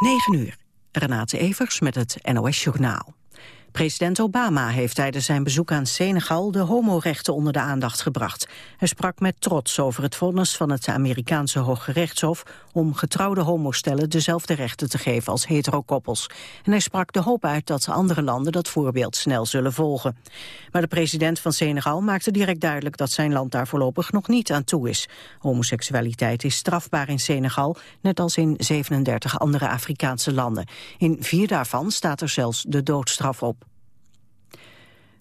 9 uur. Renate Evers met het NOS Journaal. President Obama heeft tijdens zijn bezoek aan Senegal de homorechten onder de aandacht gebracht. Hij sprak met trots over het vonnis van het Amerikaanse Hoge Rechtshof om getrouwde homostellen dezelfde rechten te geven als heterokoppels. En hij sprak de hoop uit dat andere landen dat voorbeeld snel zullen volgen. Maar de president van Senegal maakte direct duidelijk dat zijn land daar voorlopig nog niet aan toe is. Homoseksualiteit is strafbaar in Senegal, net als in 37 andere Afrikaanse landen. In vier daarvan staat er zelfs de doodstraf op.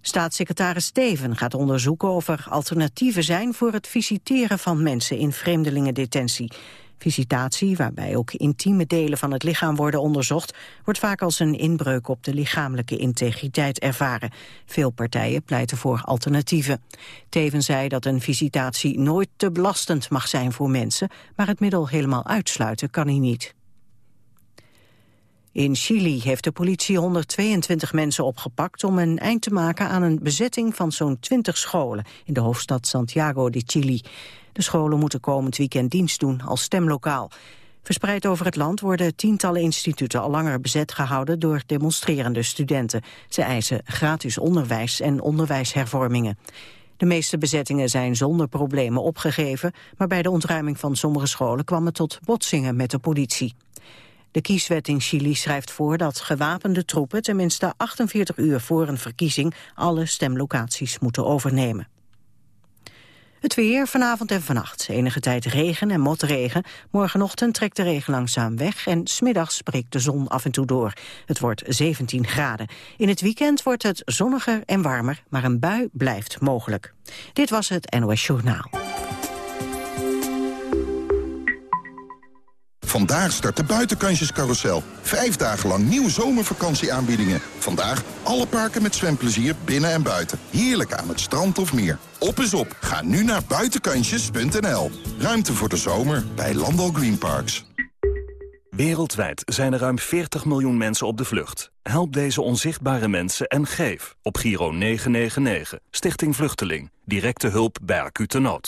Staatssecretaris Steven gaat onderzoeken of er alternatieven zijn voor het visiteren van mensen in vreemdelingendetentie. Visitatie, waarbij ook intieme delen van het lichaam worden onderzocht, wordt vaak als een inbreuk op de lichamelijke integriteit ervaren. Veel partijen pleiten voor alternatieven. Teven zei dat een visitatie nooit te belastend mag zijn voor mensen, maar het middel helemaal uitsluiten kan hij niet. In Chili heeft de politie 122 mensen opgepakt om een eind te maken aan een bezetting van zo'n 20 scholen in de hoofdstad Santiago de Chili. De scholen moeten komend weekend dienst doen als stemlokaal. Verspreid over het land worden tientallen instituten al langer bezet gehouden door demonstrerende studenten. Ze eisen gratis onderwijs en onderwijshervormingen. De meeste bezettingen zijn zonder problemen opgegeven, maar bij de ontruiming van sommige scholen kwam het tot botsingen met de politie. De kieswet in Chili schrijft voor dat gewapende troepen tenminste 48 uur voor een verkiezing alle stemlocaties moeten overnemen. Het weer vanavond en vannacht. Enige tijd regen en motregen. Morgenochtend trekt de regen langzaam weg en smiddags breekt de zon af en toe door. Het wordt 17 graden. In het weekend wordt het zonniger en warmer, maar een bui blijft mogelijk. Dit was het NOS Journaal. Vandaag start de buitenkansjescarousel. Vijf dagen lang nieuwe zomervakantieaanbiedingen. Vandaag alle parken met zwemplezier binnen en buiten. Heerlijk aan het strand of meer. Op is op. Ga nu naar buitenkansjes.nl. Ruimte voor de zomer bij Landal Green Parks. Wereldwijd zijn er ruim 40 miljoen mensen op de vlucht. Help deze onzichtbare mensen en geef op Giro 999. Stichting Vluchteling. Directe hulp bij acute nood.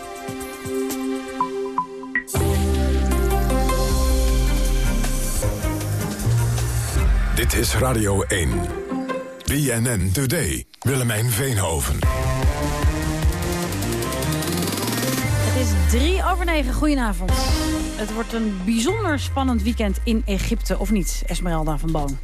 Dit is Radio 1. BNN Today. Willemijn Veenhoven. Het is drie over negen. Goedenavond. Het wordt een bijzonder spannend weekend in Egypte, of niet, Esmeralda van Boon?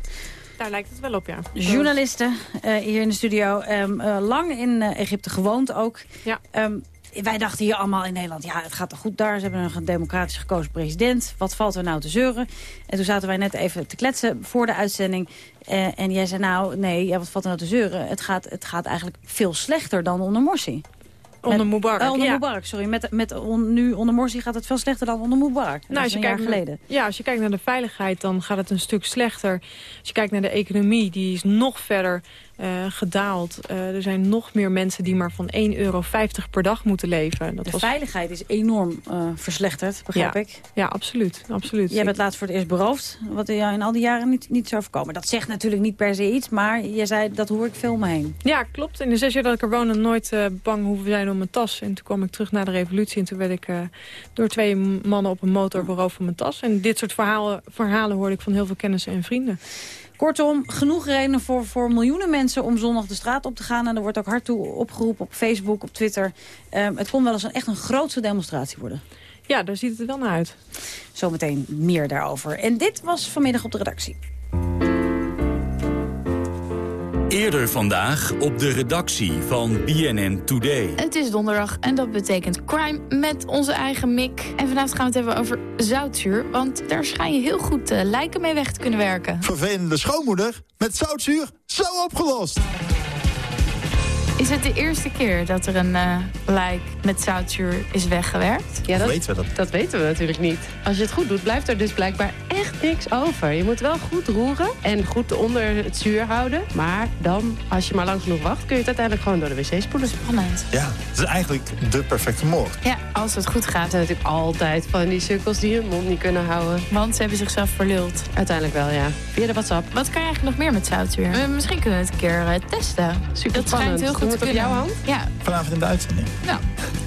Daar lijkt het wel op, ja. Journalisten uh, hier in de studio. Um, uh, lang in uh, Egypte gewoond ook. Ja. Um, wij dachten hier allemaal in Nederland, ja, het gaat toch goed daar. Ze hebben een democratisch gekozen president. Wat valt er nou te zeuren? En toen zaten wij net even te kletsen voor de uitzending. Uh, en jij zei, nou, nee, ja, wat valt er nou te zeuren? Het gaat, het gaat eigenlijk veel slechter dan onder Morsi. Onder Mubarak, uh, onder ja. Mubarak, sorry. Met, met on, nu onder Morsi gaat het veel slechter dan onder Mubarak. Nou, als je een kijkt jaar geleden. Naar, ja, als je kijkt naar de veiligheid, dan gaat het een stuk slechter. Als je kijkt naar de economie, die is nog verder uh, gedaald. Uh, er zijn nog meer mensen die maar van 1,50 euro per dag moeten leven. Dat de was... veiligheid is enorm uh, verslechterd, begrijp ja. ik. Ja, absoluut. absoluut. Jij bent laatst voor het eerst beroofd, wat jou in al die jaren niet, niet zou voorkomen. Dat zegt natuurlijk niet per se iets, maar je zei dat hoor ik veel me heen. Ja, klopt. In de zes jaar dat ik er woonde nooit bang hoeven zijn om mijn tas. En toen kwam ik terug naar de revolutie en toen werd ik uh, door twee mannen op een motor beroofd van mijn tas. En dit soort verhalen, verhalen hoorde ik van heel veel kennissen en vrienden. Kortom, genoeg redenen voor, voor miljoenen mensen om zondag de straat op te gaan. En er wordt ook hard toe opgeroepen op Facebook, op Twitter. Um, het kon wel eens een, echt een grootste demonstratie worden. Ja, daar ziet het er wel naar uit. Zometeen meer daarover. En dit was vanmiddag op de redactie. Eerder vandaag op de redactie van BNN Today. Het is donderdag en dat betekent crime met onze eigen Mick. En vanavond gaan we het hebben over zoutzuur. Want daar schijn je heel goed uh, lijken mee weg te kunnen werken. Vervelende schoonmoeder met zoutzuur, zo opgelost. Is het de eerste keer dat er een uh, lijk met zoutzuur is weggewerkt? Ja, dat, weten we dat? dat weten we natuurlijk niet. Als je het goed doet, blijft er dus blijkbaar echt niks over. Je moet wel goed roeren en goed onder het zuur houden. Maar dan, als je maar lang genoeg wacht, kun je het uiteindelijk gewoon door de wc spoelen. Spannend. Ja, het is eigenlijk de perfecte moord. Ja, als het goed gaat, zijn natuurlijk altijd van die sukkels die hun mond niet kunnen houden. Want ze hebben zichzelf verluld. Uiteindelijk wel, ja. Via de WhatsApp. Wat kan je eigenlijk nog meer met zoutzuur? Uh, misschien kunnen we het een keer uh, testen. Super dat schijnt heel goed kunnen. op jouw hand? Ja. Vanavond in de uitzending. Nou.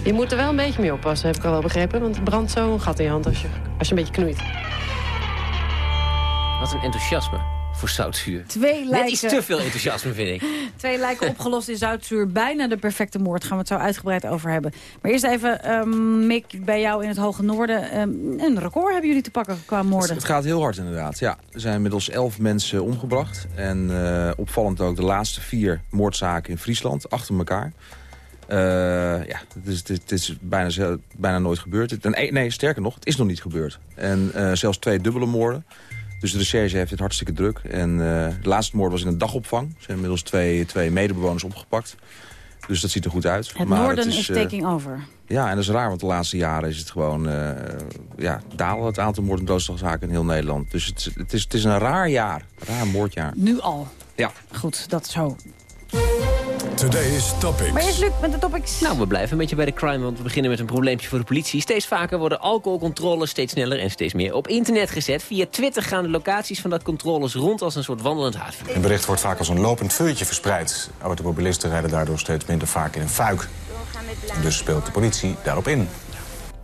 Je moet er wel een beetje mee oppassen, heb ik al wel begrepen. Want het brandt zo een gat in je hand als je, als je een beetje knoeit. Wat een enthousiasme voor zoutzuur. Twee lijken... Net iets te veel enthousiasme, vind ik. Twee lijken opgelost in zoutzuur. Bijna de perfecte moord. Gaan we het zo uitgebreid over hebben. Maar eerst even, um, Mick, bij jou in het Hoge Noorden. Um, een record hebben jullie te pakken qua moorden. Het gaat heel hard inderdaad, ja. Er zijn inmiddels elf mensen omgebracht. En uh, opvallend ook de laatste vier moordzaken in Friesland, achter elkaar. Uh, ja, het is, het is bijna, bijna nooit gebeurd. En, nee, sterker nog, het is nog niet gebeurd. En uh, zelfs twee dubbele moorden. Dus de recherche heeft het hartstikke druk. En uh, de laatste moord was in een dagopvang. Er zijn inmiddels twee, twee medebewoners opgepakt. Dus dat ziet er goed uit. Het maar noorden is, is taking over. Ja, en dat is raar, want de laatste jaren is het gewoon... Uh, ja, dalen het aantal moord- en doodslagzaken in heel Nederland. Dus het, het, is, het is een raar jaar. Raar moordjaar. Nu al? Ja. Goed, dat zo. Today's Topics. Maar eerst Luc met de topics. Nou, we blijven een beetje bij de crime, want we beginnen met een probleempje voor de politie. Steeds vaker worden alcoholcontroles steeds sneller en steeds meer op internet gezet. Via Twitter gaan de locaties van dat controles rond als een soort wandelend haatvuur. Een bericht wordt vaak als een lopend vuurtje verspreid. Automobilisten rijden daardoor steeds minder vaak in een fuik. Dus speelt de politie daarop in.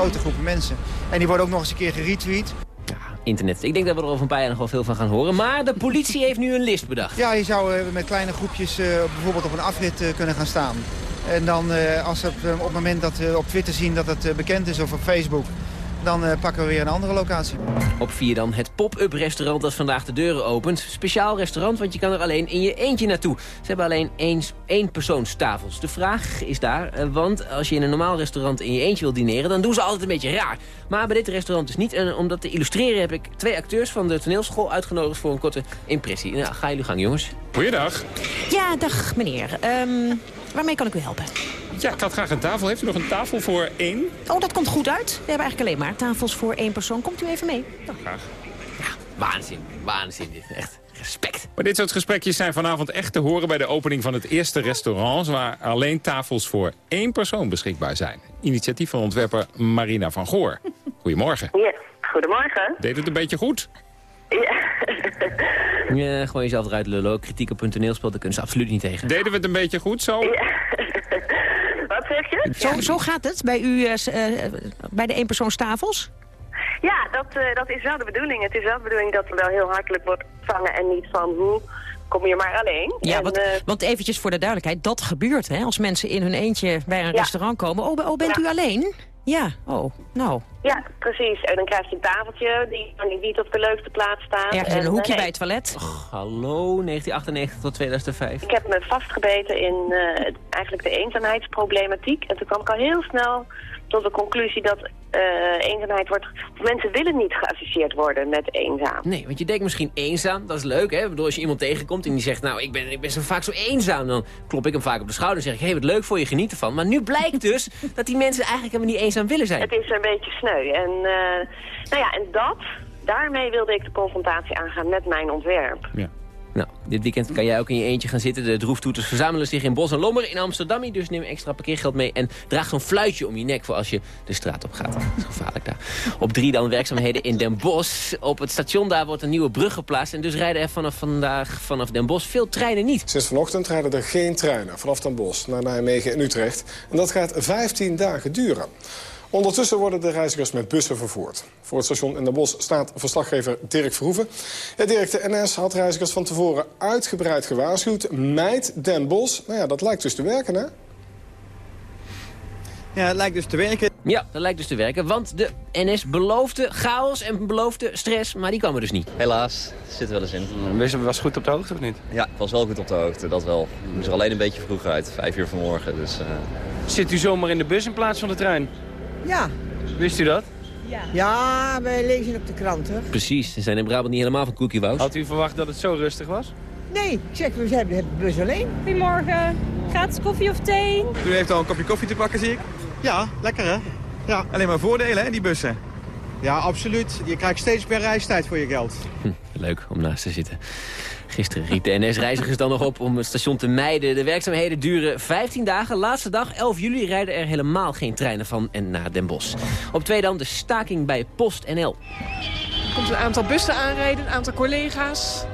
grote groepen mensen. En die worden ook nog eens een keer geretweet. Ja, internet. Ik denk dat we er over een paar jaar nog wel veel van gaan horen. Maar de politie heeft nu een list bedacht. Ja, je zou uh, met kleine groepjes uh, bijvoorbeeld op een afrit uh, kunnen gaan staan. En dan als ze op het moment dat we op Twitter zien dat het bekend is of op Facebook dan uh, pakken we weer een andere locatie. Op 4 dan het pop-up restaurant dat vandaag de deuren opent. Speciaal restaurant, want je kan er alleen in je eentje naartoe. Ze hebben alleen één, één persoonstafels. De vraag is daar, uh, want als je in een normaal restaurant in je eentje wil dineren... dan doen ze altijd een beetje raar. Maar bij dit restaurant dus niet. En om dat te illustreren heb ik twee acteurs van de toneelschool uitgenodigd... voor een korte impressie. Nou, ga jullie gang, jongens. Goeiedag. Ja, dag meneer. Um, waarmee kan ik u helpen? Ja, ik had graag een tafel. Heeft u nog een tafel voor één? Oh, dat komt goed uit. We hebben eigenlijk alleen maar tafels voor één persoon. Komt u even mee? Nou, graag. Ja, waanzin. Waanzin dit. Echt respect. Maar dit soort gesprekjes zijn vanavond echt te horen... bij de opening van het eerste restaurant... waar alleen tafels voor één persoon beschikbaar zijn. Initiatief van ontwerper Marina van Goor. Goedemorgen. Ja, goedemorgen. Deed het een beetje goed? Ja. ja gewoon jezelf eruit lullen. Kritiek op toneelspel, daar kunnen ze absoluut niet tegen. Deden we het een beetje goed zo? Ja. Zeg je? Zo, zo gaat het bij u, uh, bij de eenpersoonstafels? Ja, dat, uh, dat is wel de bedoeling. Het is wel de bedoeling dat er wel heel hartelijk wordt ontvangen en niet van hoe kom je maar alleen. Ja, en, want, uh, want eventjes voor de duidelijkheid, dat gebeurt hè, als mensen in hun eentje bij een ja. restaurant komen. Oh, oh bent ja. u alleen? Ja, oh, nou. Ja, precies. En dan krijg je een tafeltje die niet op de leukste plaats staat. Ja, en een hoekje nee. bij het toilet. Och, hallo, 1998 tot 2005. Ik heb me vastgebeten in uh, eigenlijk de eenzaamheidsproblematiek. En toen kwam ik al heel snel tot de conclusie dat uh, eenzaamheid wordt... Mensen willen niet geassocieerd worden met eenzaam. Nee, want je denkt misschien eenzaam, dat is leuk, hè? Ik bedoel, als je iemand tegenkomt en die zegt... nou, ik ben, ik ben zo vaak zo eenzaam, dan klop ik hem vaak op de schouder en zeg ik... hé, hey, wat leuk voor je, geniet ervan. Maar nu blijkt dus dat die mensen eigenlijk helemaal niet eenzaam willen zijn. Het is een beetje sneu. En, uh, nou ja, en dat, daarmee wilde ik de confrontatie aangaan met mijn ontwerp. Ja. Nou, dit weekend kan jij ook in je eentje gaan zitten. De droeftoeters verzamelen zich in Bos en Lommer in Amsterdam. Dus neem extra parkeergeld mee en draag zo'n fluitje om je nek... voor als je de straat op gaat. Gevaarlijk daar. Op drie dan werkzaamheden in Den Bosch. Op het station daar wordt een nieuwe brug geplaatst. En dus rijden er vanaf vandaag vanaf Den Bosch veel treinen niet. Sinds vanochtend rijden er geen treinen vanaf Den Bosch naar Nijmegen en Utrecht. En dat gaat 15 dagen duren. Ondertussen worden de reizigers met bussen vervoerd. Voor het station in Den Bosch staat verslaggever Dirk Verhoeven. Ja, Dirk, de NS had reizigers van tevoren uitgebreid gewaarschuwd. Meid Den Bosch, nou ja, dat lijkt dus te werken, hè? Ja, het lijkt dus te werken. Ja, dat lijkt dus te werken, want de NS beloofde chaos en beloofde stress, maar die kwam er dus niet. Helaas, zit er wel eens in. Was, was goed op de hoogte of niet? Ja, ik was wel goed op de hoogte, dat wel. Ik moest er alleen een beetje vroeg uit, vijf uur vanmorgen. Dus, uh... Zit u zomaar in de bus in plaats van de trein? Ja. Wist u dat? Ja. Ja, wij lezen op de kranten. Precies, ze zijn in Brabant niet helemaal van Cookie Wows. Had u verwacht dat het zo rustig was? Nee, ik zeg, we hebben de bus alleen. Goedemorgen. Gratis koffie of thee? U heeft al een kopje koffie te pakken, zie ik. Ja, lekker hè? Ja. Alleen maar voordelen, hè, die bussen? Ja, absoluut. Je krijgt steeds meer reistijd voor je geld. Hm, leuk om naast te zitten. Gisteren riep de NS-reizigers dan nog op om het station te mijden. De werkzaamheden duren 15 dagen. Laatste dag, 11 juli, rijden er helemaal geen treinen van en naar Den Bosch. Op twee dan de staking bij PostNL. Er komt een aantal bussen aanrijden, een aantal collega's.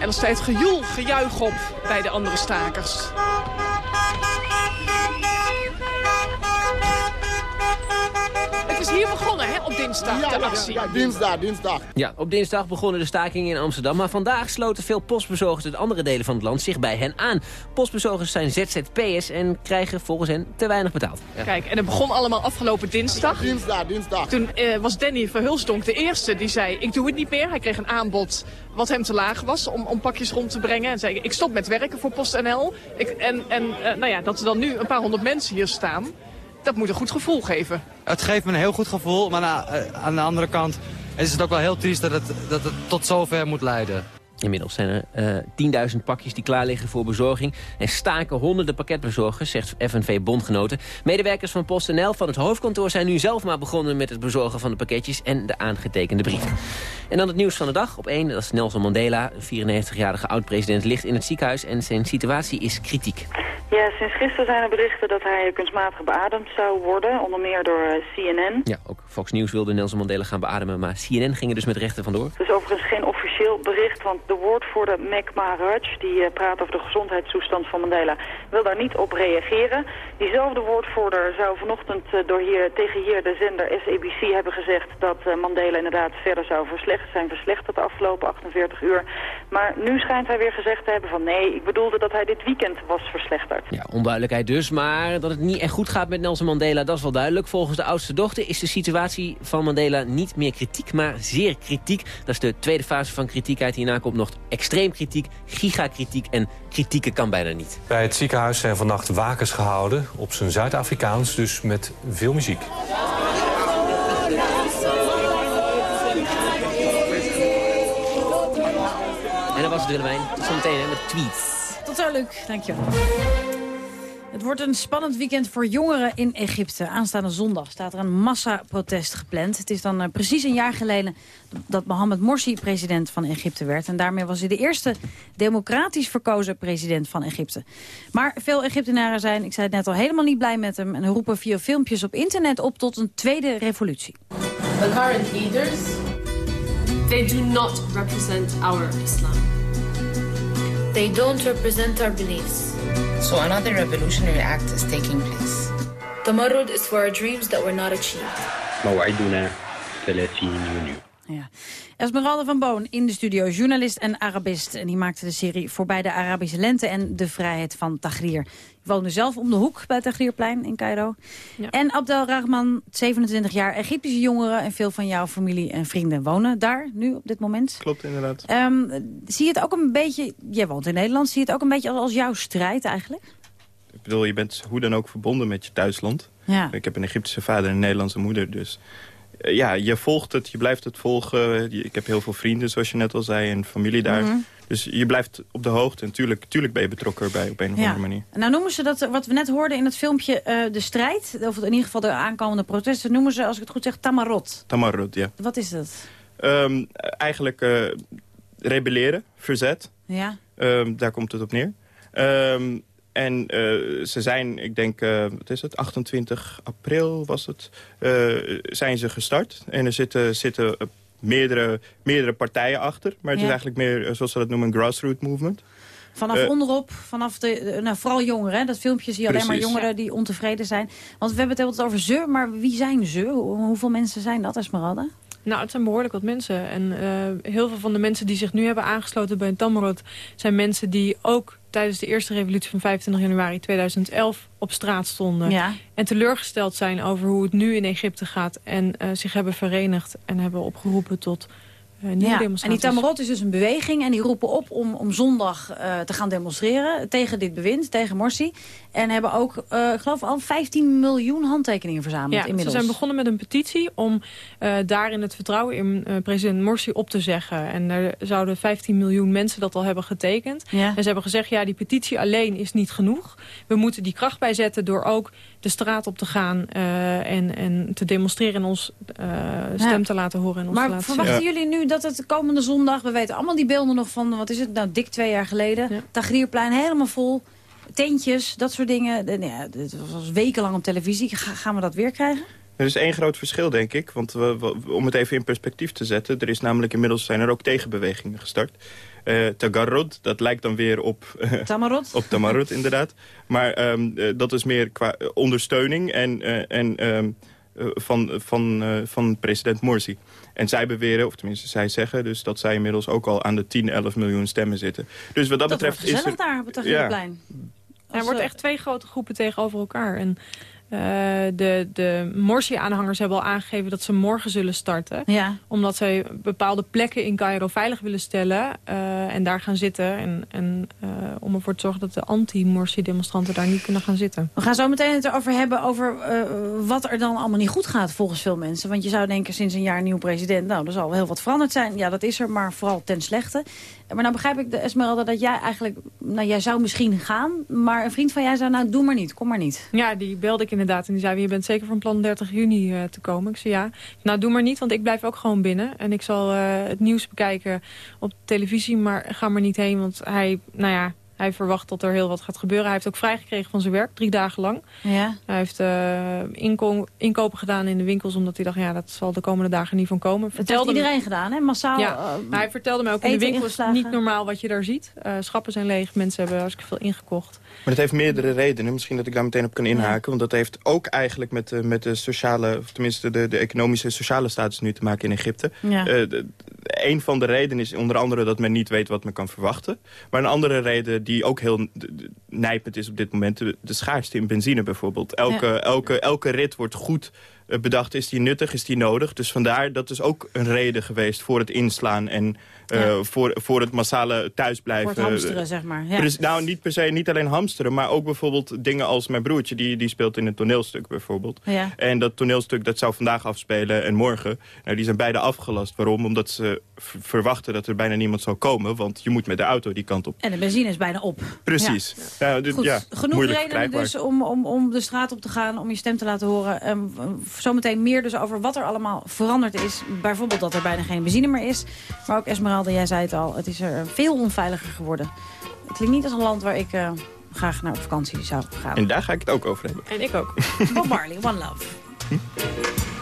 En er staat gejoel, gejuich op bij de andere stakers. Is hier begonnen, hè, op dinsdag, ja, de actie. Ja, ja, dinsdag, dinsdag. Ja, op dinsdag begonnen de stakingen in Amsterdam. Maar vandaag sloten veel postbezorgers uit andere delen van het land zich bij hen aan. Postbezorgers zijn ZZP'ers en krijgen volgens hen te weinig betaald. Ja. Kijk, en het begon allemaal afgelopen dinsdag. Dinsdag, dinsdag. Toen uh, was Danny Verhulsdonk de eerste die zei, ik doe het niet meer. Hij kreeg een aanbod wat hem te laag was om, om pakjes rond te brengen. En zei, ik stop met werken voor PostNL. Ik, en en uh, nou ja, dat er dan nu een paar honderd mensen hier staan dat moet een goed gevoel geven. Het geeft me een heel goed gevoel, maar uh, aan de andere kant is het ook wel heel triest dat het, dat het tot zover moet leiden. Inmiddels zijn er uh, 10.000 pakjes die klaar liggen voor bezorging. En staken honderden pakketbezorgers, zegt FNV Bondgenoten. Medewerkers van PostNL van het hoofdkantoor zijn nu zelf maar begonnen met het bezorgen van de pakketjes en de aangetekende brieven. En dan het nieuws van de dag. Op één, dat is Nelson Mandela, een 94-jarige oud-president, ligt in het ziekenhuis en zijn situatie is kritiek. Ja, sinds gisteren zijn er berichten dat hij kunstmatig beademd zou worden, onder meer door CNN. Ja, ook Fox News wilde Nelson Mandela gaan beademen, maar CNN ging er dus met rechten vandoor. Het is overigens geen officieel bericht, want de woordvoerder Mac Maharaj, die uh, praat over de gezondheidstoestand van Mandela, wil daar niet op reageren. Diezelfde woordvoerder zou vanochtend uh, door hier, tegen hier de zender SABC hebben gezegd dat uh, Mandela inderdaad verder zou verslecht, zijn verslechterd de afgelopen 48 uur. Maar nu schijnt hij weer gezegd te hebben van nee, ik bedoelde dat hij dit weekend was verslechterd. Ja, onduidelijkheid dus, maar dat het niet echt goed gaat met Nelson Mandela, dat is wel duidelijk. Volgens de oudste dochter is de situatie van Mandela niet meer kritiek, maar zeer kritiek. Dat is de tweede fase van kritiek uit. Hierna komt nog extreem kritiek, gigakritiek en kritieken kan bijna niet. Bij het ziekenhuis zijn vannacht wakens gehouden, op zijn Zuid-Afrikaans, dus met veel muziek. En dat was het Willemijn. Tot zometeen met tweets. Tot zo, Luc. Dankjewel. Het wordt een spannend weekend voor jongeren in Egypte. Aanstaande zondag staat er een massaprotest gepland. Het is dan uh, precies een jaar geleden dat Mohamed Morsi president van Egypte werd. En daarmee was hij de eerste democratisch verkozen president van Egypte. Maar veel Egyptenaren zijn, ik zei het net al, helemaal niet blij met hem... en roepen via filmpjes op internet op tot een tweede revolutie. The current leaders, they do not represent our Islam. They don't represent our beliefs. So another revolutionary act is taking place. Tamarrud is for our dreams that were not achieved. موعدنا 30 يونيو. Ja. Esmeralda van Boon in de studio, journalist en Arabist. En die maakte de serie Voorbij de Arabische Lente en de Vrijheid van Tahrir. Je woonde zelf om de hoek bij Tahrirplein in Cairo. Ja. En Abdel Rahman, 27 jaar, Egyptische jongeren... en veel van jouw familie en vrienden wonen daar nu op dit moment. Klopt, inderdaad. Um, zie je het ook een beetje, jij woont in Nederland... zie je het ook een beetje als, als jouw strijd eigenlijk? Ik bedoel, je bent hoe dan ook verbonden met je thuisland. Ja. Ik heb een Egyptische vader en een Nederlandse moeder, dus ja, je volgt het, je blijft het volgen. Ik heb heel veel vrienden, zoals je net al zei, en familie daar. Mm -hmm. Dus je blijft op de hoogte. En tuurlijk, tuurlijk ben je betrokken bij op een of ja. andere manier. Nou noemen ze dat, wat we net hoorden in het filmpje, uh, de strijd. Of in ieder geval de aankomende protesten. Noemen ze, als ik het goed zeg, tamarot. Tamarot, ja. Wat is dat? Um, eigenlijk uh, rebelleren, verzet. Ja. Um, daar komt het op neer. Um, En uh, ze zijn, ik denk, uh, wat is het, 28 april was het, uh, zijn ze gestart. En er zitten, zitten meerdere, meerdere partijen achter. Maar het Ja. is eigenlijk meer, zoals ze dat noemen, een grassroots movement. Vanaf Eh, onderop, vanaf de, nou, vooral jongeren. hè. Dat filmpje zie je alleen maar jongeren die ontevreden zijn. Want we hebben het altijd over ze, maar wie zijn ze? Hoe- hoeveel mensen zijn dat, Esmeralda? Nou, het zijn behoorlijk wat mensen. En eh, heel veel van de mensen die zich nu hebben aangesloten bij Tamarot... zijn mensen die ook tijdens de eerste revolutie van 25 januari 2011 op straat stonden. Ja. En teleurgesteld zijn over hoe het nu in Egypte gaat. En eh, zich hebben verenigd en hebben opgeroepen tot Ja, en die Tamarot is dus een beweging en die roepen op om, om zondag eh, te gaan demonstreren tegen dit bewind, tegen Morsi. En hebben ook, eh, ik geloof al 15 miljoen handtekeningen verzameld Ja, ze inmiddels. zijn begonnen met een petitie om eh, daarin het vertrouwen in eh, president Morsi op te zeggen. En er zouden 15 miljoen mensen dat al hebben getekend. Ja. En ze hebben gezegd, ja, die petitie alleen is niet genoeg. We moeten die kracht bijzetten door ook de straat op te gaan eh, en, en te demonstreren en ons eh, stem Ja. te laten horen. En ons te Maar laten verwachten zien. jullie nu dat het komende zondag... we weten allemaal die beelden nog van, wat is het nou, dik twee jaar geleden... Tagrierplein helemaal vol, tentjes, dat soort dingen. De- nou ja, het was wekenlang op televisie. Ga- gaan we dat weer krijgen? Er is één groot verschil, denk ik. Want we, we- om het even in perspectief te zetten... er is namelijk inmiddels zijn er ook tegenbewegingen gestart. Eh Tagarrod, dat lijkt dan weer op... Tamarot? op Tamarot, inderdaad. Maar ehm, eh, dat is meer qua ondersteuning en, en, ehm, eh, van, van, eh, van president Morsi. En zij beweren, of tenminste zij zeggen... dus dat zij inmiddels ook al aan de 10, 11 miljoen stemmen zitten. Dus wat dat, Dat betreft wordt is gezellig er, daar op het Tagrierplein. Er wordt echt twee grote groepen tegenover elkaar. En eh, de, de Morsi-aanhangers hebben al aangegeven dat ze morgen zullen starten. Ja. Omdat zij bepaalde plekken in Cairo veilig willen stellen. eh, en daar gaan zitten. En, en eh, om ervoor te zorgen dat de anti-Morsi-demonstranten daar niet kunnen gaan zitten. We gaan zo meteen het erover hebben over wat er dan allemaal niet goed gaat volgens veel mensen. Want je zou denken sinds een jaar nieuw president, nou er zal wel heel wat veranderd zijn. Ja, dat is er, maar vooral ten slechte. Maar nou begrijp ik, de Esmeralda, dat jij eigenlijk, nou jij zou misschien gaan. Maar een vriend van jij zei, nou doe maar niet, kom maar niet. Ja, die belde ik inderdaad. En die zei, je bent zeker van plan 30 juni eh, te komen. Ik zei ja. Nou, doe maar niet, want ik blijf ook gewoon binnen. En ik zal eh, het nieuws bekijken op televisie. Maar ga maar niet heen, want hij, nou ja... Hij verwacht dat er heel wat gaat gebeuren. Hij heeft ook vrijgekregen van zijn werk, drie dagen lang. Ja. Hij heeft eh, inko- inkopen gedaan in de winkels... omdat hij dacht, ja, dat zal de komende dagen niet van komen. Dat heeft iedereen gedaan, hè? Massaal. Ja, eh, maar hij vertelde me ook in de winkels ingeslagen. niet normaal wat je daar ziet. Eh, schappen zijn leeg, mensen hebben hartstikke veel ingekocht. Maar dat heeft meerdere redenen. Misschien dat ik daar meteen op kan inhaken. Want dat heeft ook eigenlijk met de, met de sociale... of tenminste de, de economische en sociale status nu te maken in Egypte. Ja. Eh, de- een van de redenen is onder andere dat men niet weet wat men kan verwachten. Maar een andere reden die ook heel nijpend is op dit moment... de, de schaarste in benzine bijvoorbeeld. Elke, Ja. elke, elke rit wordt goed eh, bedacht. Is die nuttig? Is die nodig? Dus vandaar, dat is ook een reden geweest voor het inslaan... en Ja. voor, voor het massale thuisblijven. Voor het hamsteren, zeg maar. Ja. Nou, niet per se, niet alleen hamsteren, maar ook bijvoorbeeld dingen als mijn broertje, die, die speelt in een toneelstuk bijvoorbeeld. Ja. En dat toneelstuk dat zou vandaag afspelen en morgen. Nou, die zijn beide afgelast. Waarom? Omdat ze verwachten dat er bijna niemand zal komen, want je moet met de auto die kant op. En de benzine is bijna op. Precies. Ja. dit- Goed, genoeg redenen dus om, om, om de straat op te gaan, om je stem te laten horen. Ehm, zometeen meer dus over wat er allemaal veranderd is. Bijvoorbeeld dat er bijna geen benzine meer is. Maar ook Esmeralda, jij zei het al, het is er veel onveiliger geworden. Het klinkt niet als een land waar ik eh, graag naar op vakantie zou gaan. En daar ga ik het ook over hebben. En ik ook. Bob Marley, One Love. One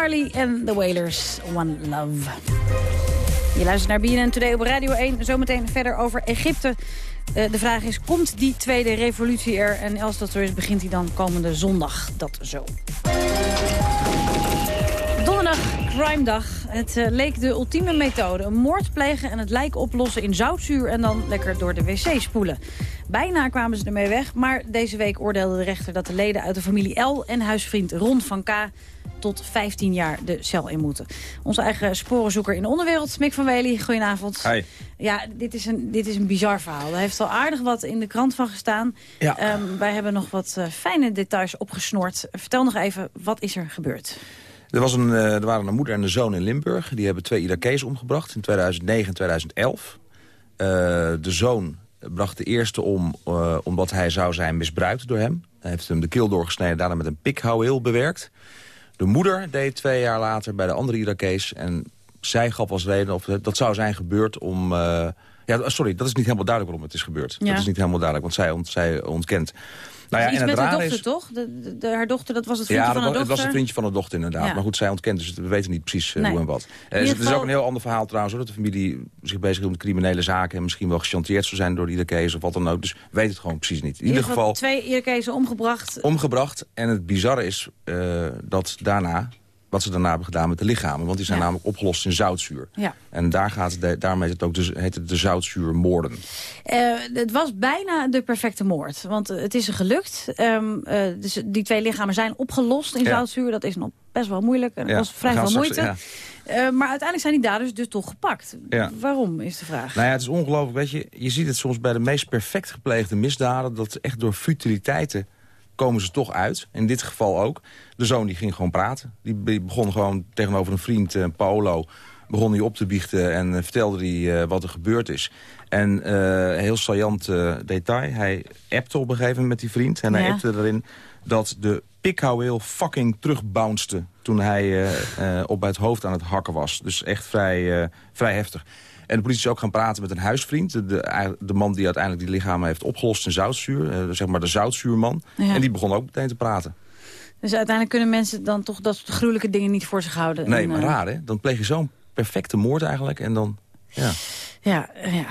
Marley en The Wailers, One Love. Je luistert naar BNN Today op Radio 1. Zometeen verder over Egypte. Eh, de vraag is, komt die tweede revolutie er? En als dat zo is, begint die dan komende zondag. Dat zo. Donderdag, crime dag. Het eh, leek de ultieme methode. Een moord plegen en het lijk oplossen in zoutzuur... en dan lekker door de wc spoelen. Bijna kwamen ze ermee weg, maar deze week oordeelde de rechter... dat de leden uit de familie L en huisvriend Ron van K tot 15 jaar de cel in moeten. Onze eigen sporenzoeker in de onderwereld, Mick van Wely. Goedenavond. Hi. Ja, dit is, een, dit is een bizar verhaal. Er heeft al aardig wat in de krant van gestaan. Ja. Ehm, wij hebben nog wat eh, fijne details opgesnord. Vertel nog even, wat is er gebeurd? Er, was een, eh, er waren een moeder en een zoon in Limburg. Die hebben twee Irakezen omgebracht in 2009 en 2011. Eh, de zoon bracht de eerste om omdat hij zou zijn misbruikt door hem. Hij heeft hem de keel doorgesneden, daarna met een pikhouweel bewerkt. De moeder deed twee jaar later bij de andere Irakees. En zij gaf als reden, of dat zou zijn gebeurd om... eh, ja, sorry, dat is niet helemaal duidelijk waarom het is gebeurd. Ja. Dat is niet helemaal duidelijk, want zij, ont, zij ontkent. Nou ja, Iets en het met haar dochter, is, toch? De, de- haar dochter, dat was het vriendje ja, van haar was, het dochter? was het vriendje van de dochter inderdaad. Ja. Maar goed, zij ontkent, dus we weten niet precies eh, Nee. hoe en wat. Eh, ieder het is ook een heel ander verhaal trouwens, hoor, dat de familie zich bezig met criminele zaken... en misschien wel gechanteerd zou zijn door de Irakees of wat dan ook. Dus we weten het gewoon precies niet. In, ieder geval twee Irakezen omgebracht. omgebracht. En het bizarre is eh, dat daarna, wat ze daarna hebben gedaan met de lichamen... want die zijn Ja. namelijk opgelost in zoutzuur. Ja. En daar gaat de, daarmee heet het ook de, heet het de zoutzuurmoorden. Eh, het was bijna de perfecte moord. Want het is er gelukt. Ehm, eh, dus die twee lichamen zijn opgelost in Ja. zoutzuur. Dat is nog best wel moeilijk. En dat was vrij veel straks- moeite. Eh, maar uiteindelijk zijn die daders dus toch gepakt. Ja. Waarom, is de vraag. Nou ja, het is ongelooflijk. Weet je, je ziet het soms bij de meest perfect gepleegde misdaden... dat echt door futiliteiten komen ze toch uit. In dit geval ook. De zoon die ging gewoon praten. Die be- begon gewoon tegenover een vriend, eh, Paolo... begon hij op te biechten en eh, vertelde hij eh, wat er gebeurd is. En eh, heel saillant detail. Hij appte op een gegeven moment met die vriend. En hij appte erin dat de pikhouweel fucking terugbounced... toen hij op bij het hoofd aan het hakken was. Dus echt vrij, vrij heftig. En de politie is ook gaan praten met een huisvriend. De, de, man die uiteindelijk die lichamen heeft opgelost in zoutzuur. eh, zeg maar de zoutzuurman. Ja. En die begon ook meteen te praten. Dus uiteindelijk kunnen mensen dan toch dat soort gruwelijke dingen niet voor zich houden. Nee, En, maar eh, raar hè? Dan pleeg je zo'n perfecte moord eigenlijk. En dan... Ja. Ja, ja, ja.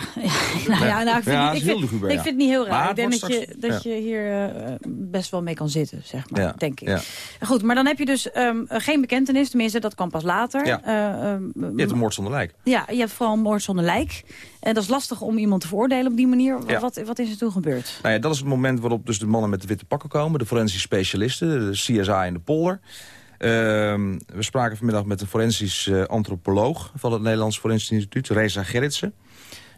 Nou, ja, nou, ik vind, Ja, ik vind, luguber, ik ja. vind het niet heel raar. Ik denk dat, je, dat ja. je hier eh, best wel mee kan zitten, zeg maar, Ja, denk ik. ja. Goed, maar dan heb je dus ehm, geen bekentenis, tenminste, dat kan pas later. Ja. Eh, ehm, Je hebt een moord zonder lijk. ja, je hebt vooral een moord zonder lijk. En dat is lastig om iemand te veroordelen op die manier. Ja. Wat, wat is er toen gebeurd? Nou ja, dat is het moment waarop dus de mannen met de witte pakken komen. De forensische specialisten, de CSI en de polder. Ehm, we spraken vanmiddag met een forensisch eh, antropoloog... van het Nederlands Forensisch Instituut, Reza Gerritsen.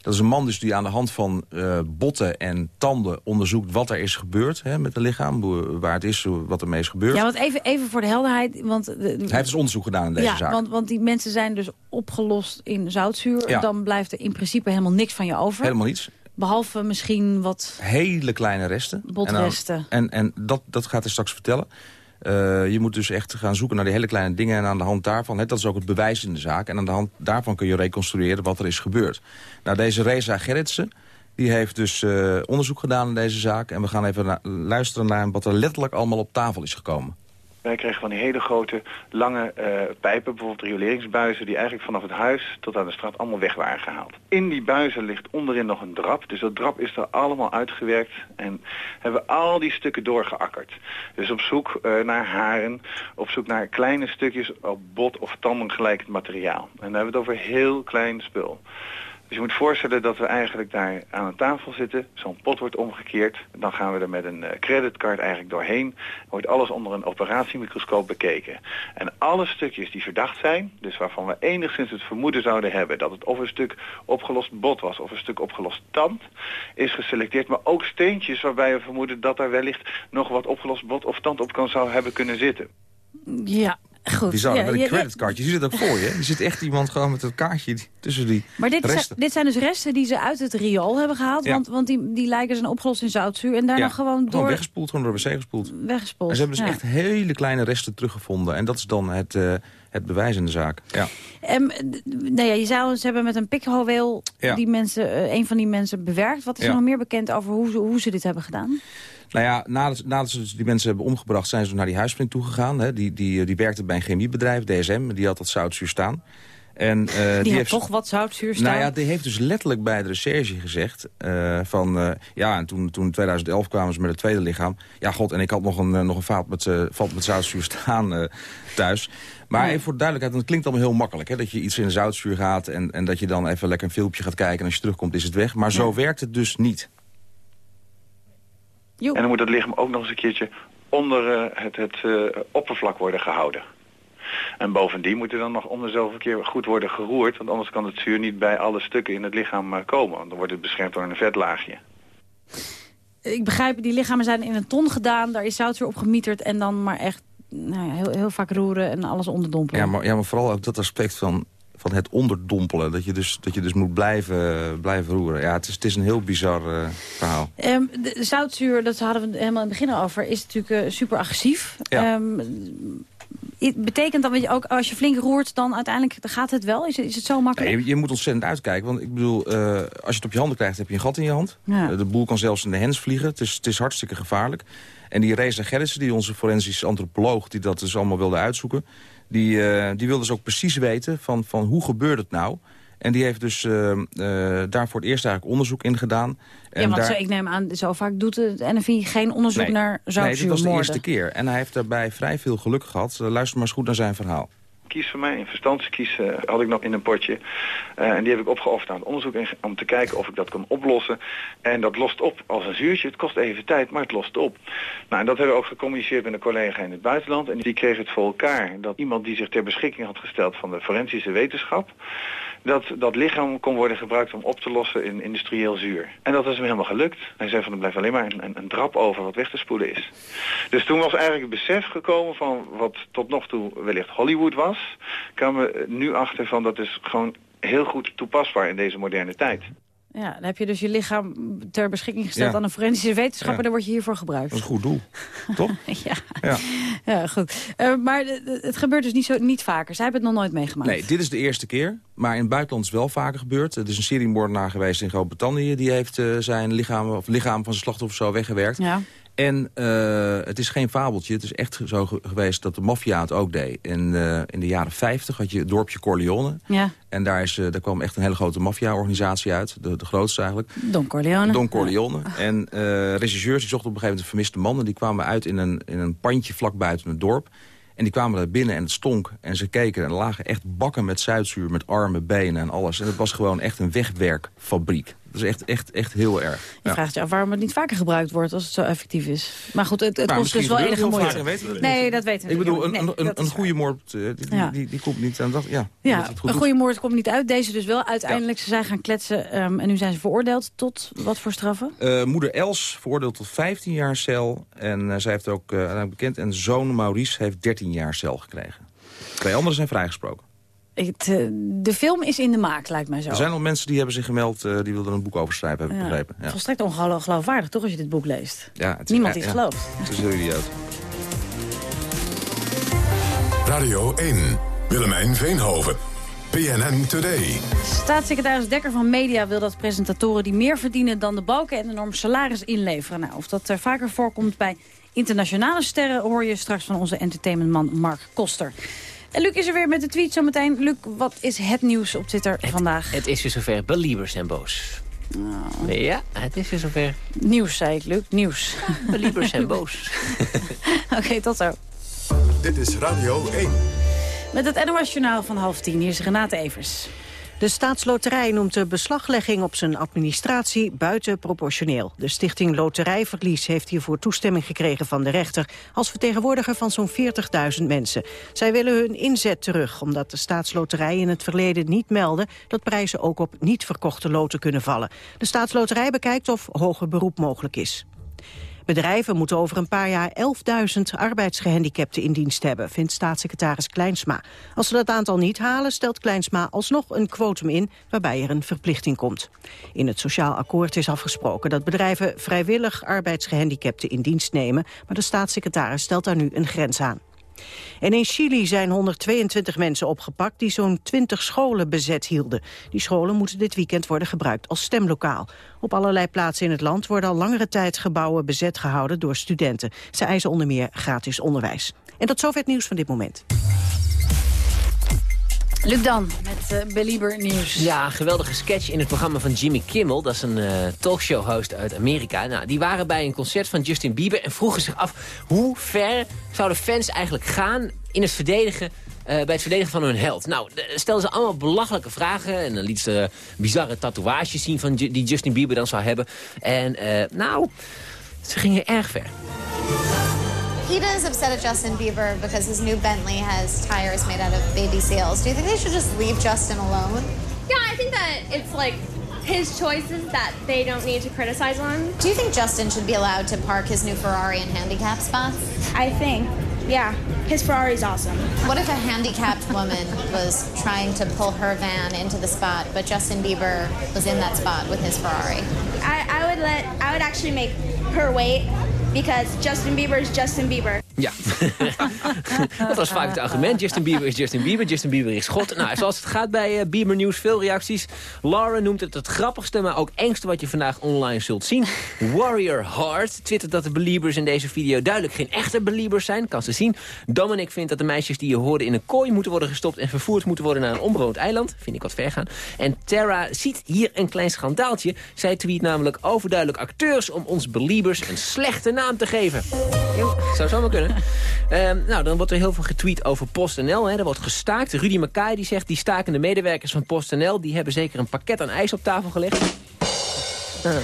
Dat is een man dus die aan de hand van eh, botten en tanden onderzoekt... wat er is gebeurd hè, met het lichaam, waar het is, wat ermee is gebeurd. Ja, want even, even voor de helderheid. Want, de- Hij heeft dus onderzoek gedaan in deze ja, zaak. Want, want die mensen zijn dus opgelost in zoutzuur. Ja. Dan blijft er in principe helemaal niks van je over. Helemaal niets. Behalve misschien wat... Hele kleine resten. Botresten. En, dan- en, en dat, dat gaat hij straks vertellen. Eh, je moet dus echt gaan zoeken naar die hele kleine dingen. En aan de hand daarvan, hè, dat is ook het bewijs in de zaak. En aan de hand daarvan kun je reconstrueren wat er is gebeurd. Nou, deze Reza Gerritsen, die heeft dus eh, onderzoek gedaan in deze zaak. En we gaan even luisteren naar wat er letterlijk allemaal op tafel is gekomen. Wij kregen van die hele grote, lange eh, pijpen, bijvoorbeeld rioleringsbuizen... die eigenlijk vanaf het huis tot aan de straat allemaal weg waren gehaald. In die buizen ligt onderin nog een drap. Dus dat drap is er allemaal uitgewerkt en hebben al die stukken doorgeakkerd. Dus op zoek eh, naar haren, op zoek naar kleine stukjes op bot of tanden gelijkend materiaal. En dan hebben we het over heel klein spul. Dus je moet voorstellen dat we eigenlijk daar aan een tafel zitten. Zo'n pot wordt omgekeerd. Dan gaan we er met een eh, creditcard eigenlijk doorheen. Wordt alles onder een operatiemicroscoop bekeken. En alle stukjes die verdacht zijn, dus waarvan we enigszins het vermoeden zouden hebben... dat het of een stuk opgelost bot was of een stuk opgelost tand, is geselecteerd. Maar ook steentjes waarbij we vermoeden dat er wellicht nog wat opgelost bot of tand op kan zou hebben kunnen zitten. Ja, goed. Bizar, Ja, met een ja, creditcard. Je ziet het ook voor je. Je ziet echt iemand gewoon met een kaartje tussen die Maar dit, zijn, dit zijn dus resten die ze uit het riool hebben gehaald. Ja. Want, want die, die lijken zijn opgelost in zoutzuur. En daarna gewoon door Gewoon weggespoeld, gewoon door de wc gespoeld. weggespoeld. En ze hebben dus echt hele kleine resten teruggevonden. En dat is dan het, eh, het bewijs in de zaak. Ja. Em, d- nou ja, je al, ze hebben met een pikhouweel Ja. die mensen, eh, een van die mensen bewerkt. Wat is Ja. er nog meer bekend over hoe ze, hoe ze dit hebben gedaan? Nou ja, nadat, nadat ze dus die mensen hebben omgebracht... zijn ze naar die huisvriend toegegaan. Hè. Die, die, die werkte bij een chemiebedrijf, DSM. Die had dat zoutzuur staan. En, eh, die, heeft toch wat zoutzuur staan? Nou ja, die heeft dus letterlijk bij de recherche gezegd... eh, van, eh, ja, en toen, toen in 2011 kwamen ze met het tweede lichaam... ja, god, en ik had nog een, eh, nog een vaat met, eh, vat met zoutzuur staan eh, thuis. Maar even voor de duidelijkheid, want het klinkt allemaal heel makkelijk... Hè, dat je iets in de zoutzuur gaat en, en dat je dan even lekker een filmpje gaat kijken... en als je terugkomt is het weg. Maar zo werkt het dus niet. En dan moet het lichaam ook nog eens een keertje onder eh, het, het eh, oppervlak worden gehouden. En bovendien moet er dan nog om de zoveel keer goed worden geroerd, want anders kan het zuur niet bij alle stukken in het lichaam eh, komen. Want dan wordt het beschermd door een vetlaagje. Ik begrijp, die lichamen zijn in een ton gedaan. Daar is zoutzuur op gemieterd. En dan maar echt nou ja, heel, heel vaak roeren en alles onderdompelen. Ja, maar, ja, maar vooral ook dat aspect van, van het onderdompelen. Dat je dus, dat je dus moet blijven, blijven roeren. Ja, het is, het is een heel bizar eh, verhaal. Ehm, de zoutzuur, dat hadden we helemaal in het begin over, is natuurlijk eh, super agressief. Ja. Ehm, betekent dat dat je ook als je flink roert, dan uiteindelijk gaat het wel? Is het, is het zo makkelijk? Nee, je, je moet ontzettend uitkijken. Want ik bedoel, eh, als je het op je handen krijgt, heb je een gat in je hand. Ja. De boel kan zelfs in de hens vliegen. Het is, het is hartstikke gevaarlijk. En die Reza Gerritsen, die onze forensisch antropoloog... die dat dus allemaal wilde uitzoeken... die, eh, die wilde dus ook precies weten van, van hoe gebeurt het nou... En die heeft dus eh, daar voor het eerst eigenlijk onderzoek in gedaan. En ja, want daar... zo, ik neem aan, zo vaak doet het NFI geen onderzoek Nee. naar Nee, dit zoutzuurmoorden. was de eerste keer. En hij heeft daarbij vrij veel geluk gehad. Eh, luister maar eens goed naar zijn verhaal. Kies voor mij, een verstandskies eh, had ik nog in een potje. Eh, en die heb ik opgeofferd aan het onderzoek om te kijken of ik dat kan oplossen. En dat lost op als een zuurtje. Het kost even tijd, maar het lost op. Nou, en dat hebben we ook gecommuniceerd met een collega in het buitenland. En die kreeg het voor elkaar dat iemand die zich ter beschikking had gesteld van de forensische wetenschap... dat dat lichaam kon worden gebruikt om op te lossen in industrieel zuur. En dat is hem helemaal gelukt. Hij zei van er blijft alleen maar een, een, een drap over wat weg te spoelen is. Dus toen was eigenlijk het besef gekomen van wat tot nog toe wellicht Hollywood was... kwamen we nu achter van dat is gewoon heel goed toepasbaar in deze moderne tijd. Ja, dan heb je dus je lichaam ter beschikking gesteld Ja. aan een forensische wetenschapper. Ja. Daar word je hiervoor gebruikt. Dat is een goed doel, toch? ja. Ja. ja, goed. Eh, maar het gebeurt dus niet, zo, niet vaker. Zij hebben het nog nooit meegemaakt. Nee, dit is de eerste keer. Maar in het buitenland is het wel vaker gebeurd. Er is een seriemoordenaar geweest in Groot-Brittannië. Die heeft eh, zijn lichaam, of lichaam van zijn slachtoffer zo weggewerkt. Ja. En eh, het is geen fabeltje. Het is echt zo ge- geweest dat de maffia het ook deed. In, eh, in de jaren 50 had je het dorpje Corleone. Ja, En daar, is, eh, daar kwam echt een hele grote maffia-organisatie uit. De, de grootste eigenlijk. Don Corleone. Don Corleone. En eh regisseurs die zochten op een gegeven moment een vermiste man. En die kwamen uit in een, in een pandje vlak buiten het dorp. En die kwamen daar binnen en het stonk. En ze keken en er lagen echt bakken met zoutzuur, met armen, benen en alles. En het was gewoon echt een wegwerkfabriek. Dat is echt, echt, echt heel erg. Je Ja. vraagt je af waarom het niet vaker gebruikt wordt als het zo effectief is. Maar goed, het, het Nou, kost dus wel enige moeite. we nee, dat weten we Ik bedoel, een. Nee, een, een, goede moord, eh, die, die, Ja. die, die komt niet aan dat. Ja, een doet. goede moord komt niet uit. Deze dus wel. Uiteindelijk, ze zijn gaan kletsen ehm, en nu zijn ze veroordeeld tot wat voor straffen? Eh, moeder Els veroordeeld tot 15 jaar cel. En eh, zij heeft ook uh, bekend. En zoon Maurice heeft 13 jaar cel gekregen. Twee anderen zijn vrijgesproken. Het, eh, de film is in de maak, lijkt mij zo. Er zijn al mensen die hebben zich gemeld, eh, die wilden een boek over schrijven, heb ik Ja. begrepen. Ja. Volstrekt ongeloofwaardig, toch, als je dit boek leest? Ja, het is- Niemand ja, die het ja. gelooft. Het is heel idioot. Radio 1. Willemijn Veenhoven. PNN Today. Staatssecretaris Dekker van Media wil dat presentatoren die meer verdienen dan de balken en een enorm salaris inleveren. Nou, of dat er vaker voorkomt bij internationale sterren hoor je straks van onze entertainmentman Mark Koster. En Luc is er weer met de tweet zometeen. Luc, wat is het nieuws op Twitter vandaag? Het is weer zover. Beliebers zijn boos. Nee, ja, het is weer zover. Nieuws, zei ik, Luc. Nieuws. Beliebers zijn boos. Oké, tot zo. Dit is Radio 1. Met het NOS Journaal van half tien. Hier is Renate Evers. De staatsloterij noemt de beslaglegging op zijn administratie buitenproportioneel. De stichting Loterijverlies heeft hiervoor toestemming gekregen van de rechter... als vertegenwoordiger van zo'n 40.000 mensen. Zij willen hun inzet terug, omdat de staatsloterij in het verleden niet meldde... dat prijzen ook op niet verkochte loten kunnen vallen. De staatsloterij bekijkt of hoger beroep mogelijk is. Bedrijven moeten over een paar jaar 11.000 arbeidsgehandicapten in dienst hebben, vindt staatssecretaris Kleinsma. Als ze dat aantal niet halen, stelt Kleinsma alsnog een quotum in waarbij er een verplichting komt. In het sociaal akkoord is afgesproken dat bedrijven vrijwillig arbeidsgehandicapten in dienst nemen, maar de staatssecretaris stelt daar nu een grens aan. En in Chili zijn 122 mensen opgepakt die zo'n 20 scholen bezet hielden. Die scholen moeten dit weekend worden gebruikt als stemlokaal. Op allerlei plaatsen in het land worden al langere tijd gebouwen bezet gehouden door studenten. Ze eisen onder meer gratis onderwijs. En tot zover het nieuws van dit moment. Luc Dan met uh, Belieber Nieuws. Ja, geweldige sketch in het programma van Jimmy Kimmel. Dat is een uh, talkshow-host uit Amerika. Nou, die waren bij een concert van Justin Bieber en vroegen zich af... hoe ver zouden fans eigenlijk gaan in het verdedigen uh, bij het verdedigen van hun held. Nou, stelden ze allemaal belachelijke vragen. En dan liet ze bizarre tatoeages zien van die Justin Bieber dan zou hebben. En nou, ze gingen erg ver. PETA is upset at Justin Bieber because his new Bentley has tires made out of baby seals. Do you think they should just leave Justin alone? Yeah, I think that it's like his choices that they don't need to criticize on. Do you think Justin should be allowed to park his new Ferrari in handicap spots? I think, yeah, his Ferrari's awesome. What if a handicapped woman was trying to pull her van into the spot, but Justin Bieber was in that spot with his Ferrari? I, I would let, I would actually make her wait because Justin Bieber is Justin Bieber. Ja, dat was vaak het argument. Justin Bieber is Justin Bieber, Justin Bieber is God. Nou, zoals het gaat bij uh, Bieber Nieuws, veel reacties. Laura noemt het het grappigste, maar ook engste wat je vandaag online zult zien. Warrior Heart twittert dat de beliebers in deze video duidelijk geen echte beliebers zijn. Kan ze zien. Dominic vindt dat de meisjes die je hoorde in een kooi moeten worden gestopt... en vervoerd moeten worden naar een onbewoond eiland. Vind ik wat ver gaan. En Tara ziet hier een klein schandaaltje. Zij tweet namelijk overduidelijk acteurs om ons beliebers een slechte naam te geven. Zou zomaar kunnen. Um, nou, dan wordt er heel veel getweet over PostNL. Hè. Er wordt gestaakt. Rudy Mackay die zegt, die stakende medewerkers van PostNL... die hebben zeker een pakket aan ijs op tafel gelegd. Uh,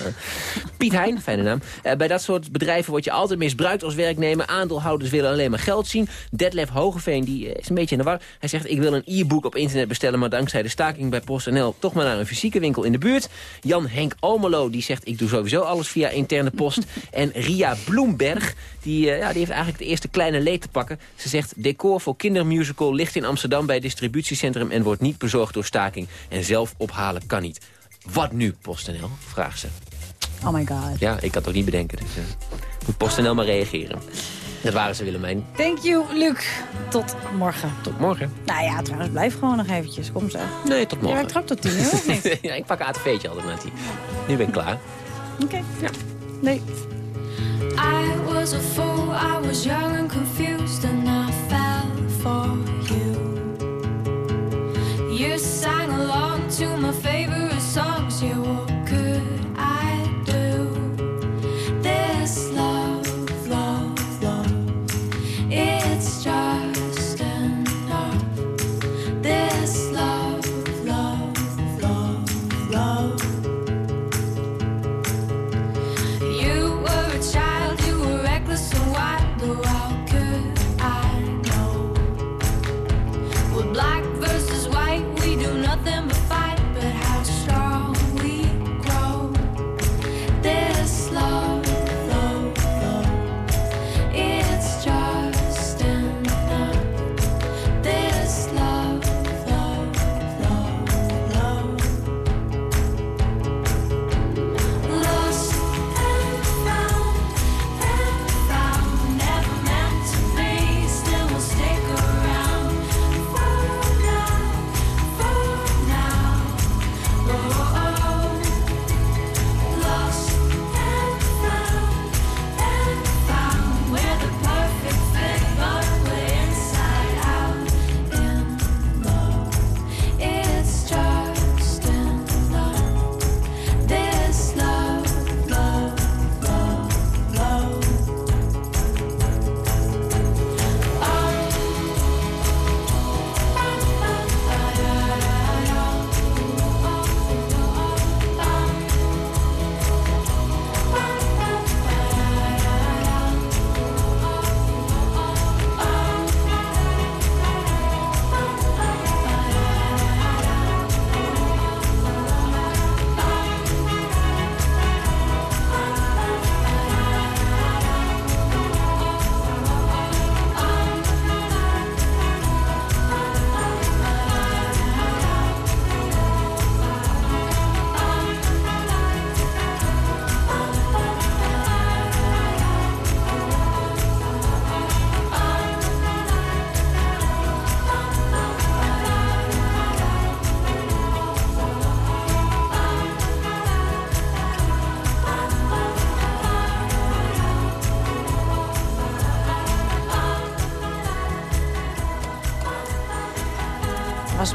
Piet Hein, fijne naam. Uh, bij dat soort bedrijven word je altijd misbruikt als werknemer. Aandeelhouders willen alleen maar geld zien. Detlef Hogeveen die, uh, is een beetje in de war. Hij zegt, ik wil een e-book op internet bestellen... maar dankzij de staking bij PostNL toch maar naar een fysieke winkel in de buurt. Jan Henk Omelo die zegt, ik doe sowieso alles via interne post. en Ria Bloemberg, die, ja, die heeft eigenlijk de eerste kleine leed te pakken. Ze zegt, decor voor kindermusical ligt in Amsterdam bij distributiecentrum... en wordt niet bezorgd door staking. En zelf ophalen kan niet. Wat nu, PostNL? Vraagt ze. Oh my god. Ja, ik kan het ook niet bedenken. Dus uh, moet PostNL maar reageren. Dat waren ze, Willemijn. Thank you, Luc. Tot morgen. Tot morgen. Nou ja, trouwens, blijf gewoon nog eventjes. Kom zo. Nee, tot morgen. Werkt er ook tot tien uur, of niet? ja, ik pak een ATV'tje altijd met die. Nu ben ik klaar. Oké. Okay. Ja. Nee. I was a fool, I was young and confused and I fell for you. You sang along to my favorite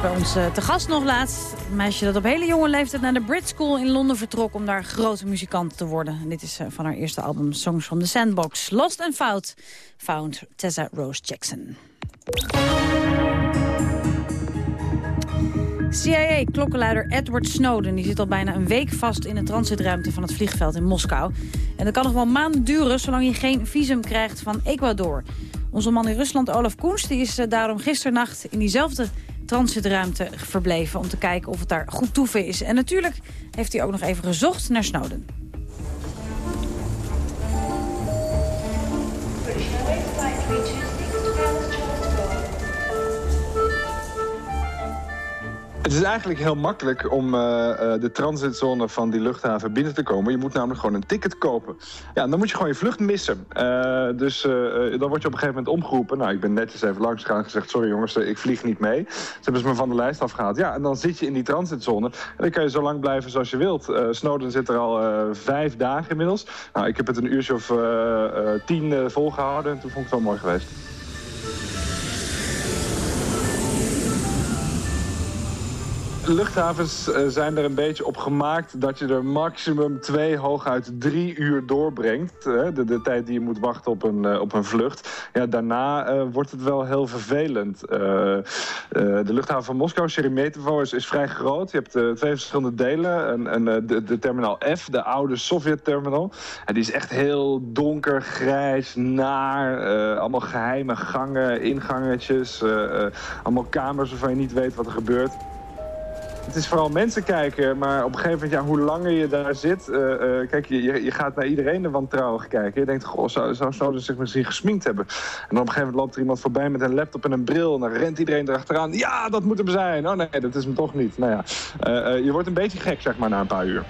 bij ons eh, te gast nog laatst. Een meisje dat op hele jonge leeftijd naar de Brit School in Londen vertrok... om daar grote muzikant te worden. En dit is eh, van haar eerste album Songs from the Sandbox. Lost and Found, found Tessa Rose Jackson. CIA-klokkenluider Edward Snowden die zit al bijna een week vast in de transitruimte van het vliegveld in Moskou. En dat kan nog wel maanden duren zolang hij geen visum krijgt van Ecuador. Onze man in Rusland, Olaf Koens, die is eh, daarom gisternacht in diezelfde transitruimte verbleven... om te kijken of het daar goed toeven is. En natuurlijk heeft hij ook nog even gezocht naar Snowden. Het is eigenlijk heel makkelijk om eh, eh, de transitzone van die luchthaven binnen te komen. Je moet namelijk gewoon een ticket kopen. Ja, dan moet je gewoon je vlucht missen. Eh, dus dan word je op een gegeven moment omgeroepen. Nou, ik ben netjes even langs gegaan en gezegd... sorry jongens, ik vlieg niet mee. Ze hebben ze me van de lijst afgehaald. Ja, en dan zit je in die transitzone. En dan kan je zo lang blijven zoals je wilt. Snowden zit er al vijf dagen inmiddels. Nou, ik heb het een uurtje of tien eh, volgehouden. En toen vond ik het wel mooi geweest. Luchthavens eh, zijn er een beetje op gemaakt dat je er maximum twee, hooguit drie uur doorbrengt. hè, de, tijd die je moet wachten op een, eh, op een vlucht. Ja, daarna eh, wordt het wel heel vervelend. Eh, eh, de luchthaven van Moskou, Sheremetyevo, is, vrij groot. Je hebt eh, twee verschillende delen. En, eh, de, de terminal F, de oude Sovjet-terminal. En die is echt heel donker, grijs, naar. eh, allemaal geheime gangen, ingangetjes. eh, eh, allemaal kamers waarvan je niet weet wat er gebeurt. Het is vooral mensen kijken, maar op een gegeven moment, ja, hoe langer je daar zit... eh, eh, kijk, je, je gaat naar iedereen de wantrouwig kijken. Je denkt, goh, zou, zou Snowden zich misschien gesminkt hebben? En dan op een gegeven moment loopt er iemand voorbij met een laptop en een bril... en dan rent iedereen erachteraan. Ja, dat moet hem zijn! Oh nee, dat is hem toch niet. Nou ja, eh, je wordt een beetje gek, zeg maar, na een paar uur.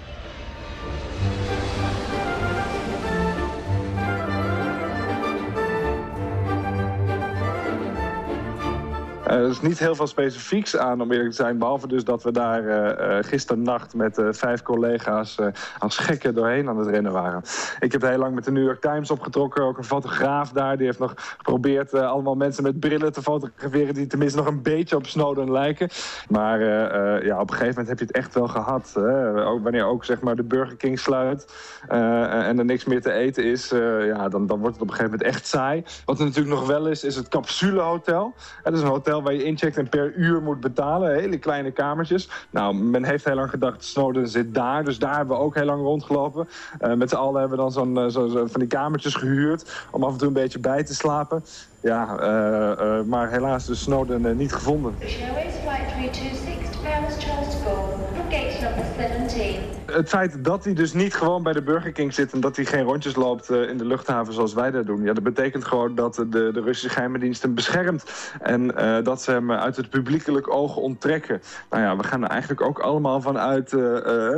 Er is niet heel veel specifieks aan, om eerlijk te zijn. Behalve dus dat we daar eh eh, gisternacht met eh, vijf collega's eh, als gekken doorheen aan het rennen waren. Ik heb heel lang met de New York Times opgetrokken. Ook een fotograaf daar. Die heeft nog geprobeerd eh, allemaal mensen met brillen te fotograferen... die tenminste nog een beetje op Snowden lijken. Maar eh, eh, ja, op een gegeven moment heb je het echt wel gehad. Hè? Ook, wanneer ook zeg maar, de Burger King sluit eh, en er niks meer te eten is... eh, ja, dan, dan wordt het op een gegeven moment echt saai. Wat er natuurlijk nog wel is, is het capsulehotel. Het is een hotel waar je incheckt en per uur moet betalen. Hele kleine kamertjes. Nou, men heeft heel lang gedacht, Snowden zit daar. Dus daar hebben we ook heel lang rondgelopen. Eh, met z'n allen hebben we dan zo'n, eh, zo, van die kamertjes gehuurd... om af en toe een beetje bij te slapen. Ja, eh, maar helaas is Snowden niet gevonden. Airways Flight 326 to Paris Charles de Gaulle, from gate number 17. Het feit dat hij dus niet gewoon bij de Burger King zit... en dat hij geen rondjes loopt eh, in de luchthaven zoals wij dat doen... Ja, dat betekent gewoon dat de, de Russische geheime dienst hem beschermt. En eh, dat ze hem uit het publiekelijk oog onttrekken. Nou ja, we gaan er eigenlijk ook allemaal van uit... eh,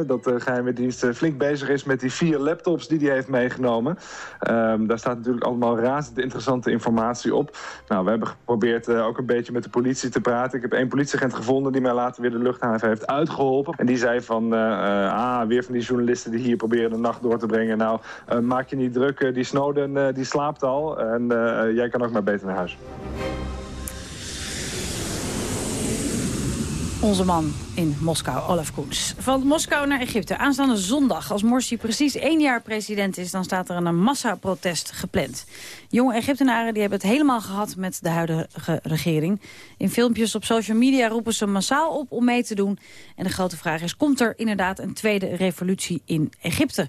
dat de geheime dienst flink bezig is met die vier laptops die hij heeft meegenomen. Ehm, daar staat natuurlijk allemaal razend interessante informatie op. Nou, we hebben geprobeerd ook een beetje met de politie te praten. Ik heb één politieagent gevonden die mij later weer de luchthaven heeft uitgeholpen. En die zei van, eh, ah, weer van die journalisten die hier proberen de nacht door te brengen. Nou, eh, maak je niet druk, eh, die Snowden eh, die slaapt al. En jij kan ook maar beter naar huis. Onze man in Moskou, Olaf Koens. Van Moskou naar Egypte. Aanstaande zondag, als Morsi precies één jaar president is... dan staat er een massaprotest gepland. Jonge Egyptenaren die hebben het helemaal gehad met de huidige regering. In filmpjes op social media roepen ze massaal op om mee te doen. En de grote vraag is, komt er inderdaad een tweede revolutie in Egypte?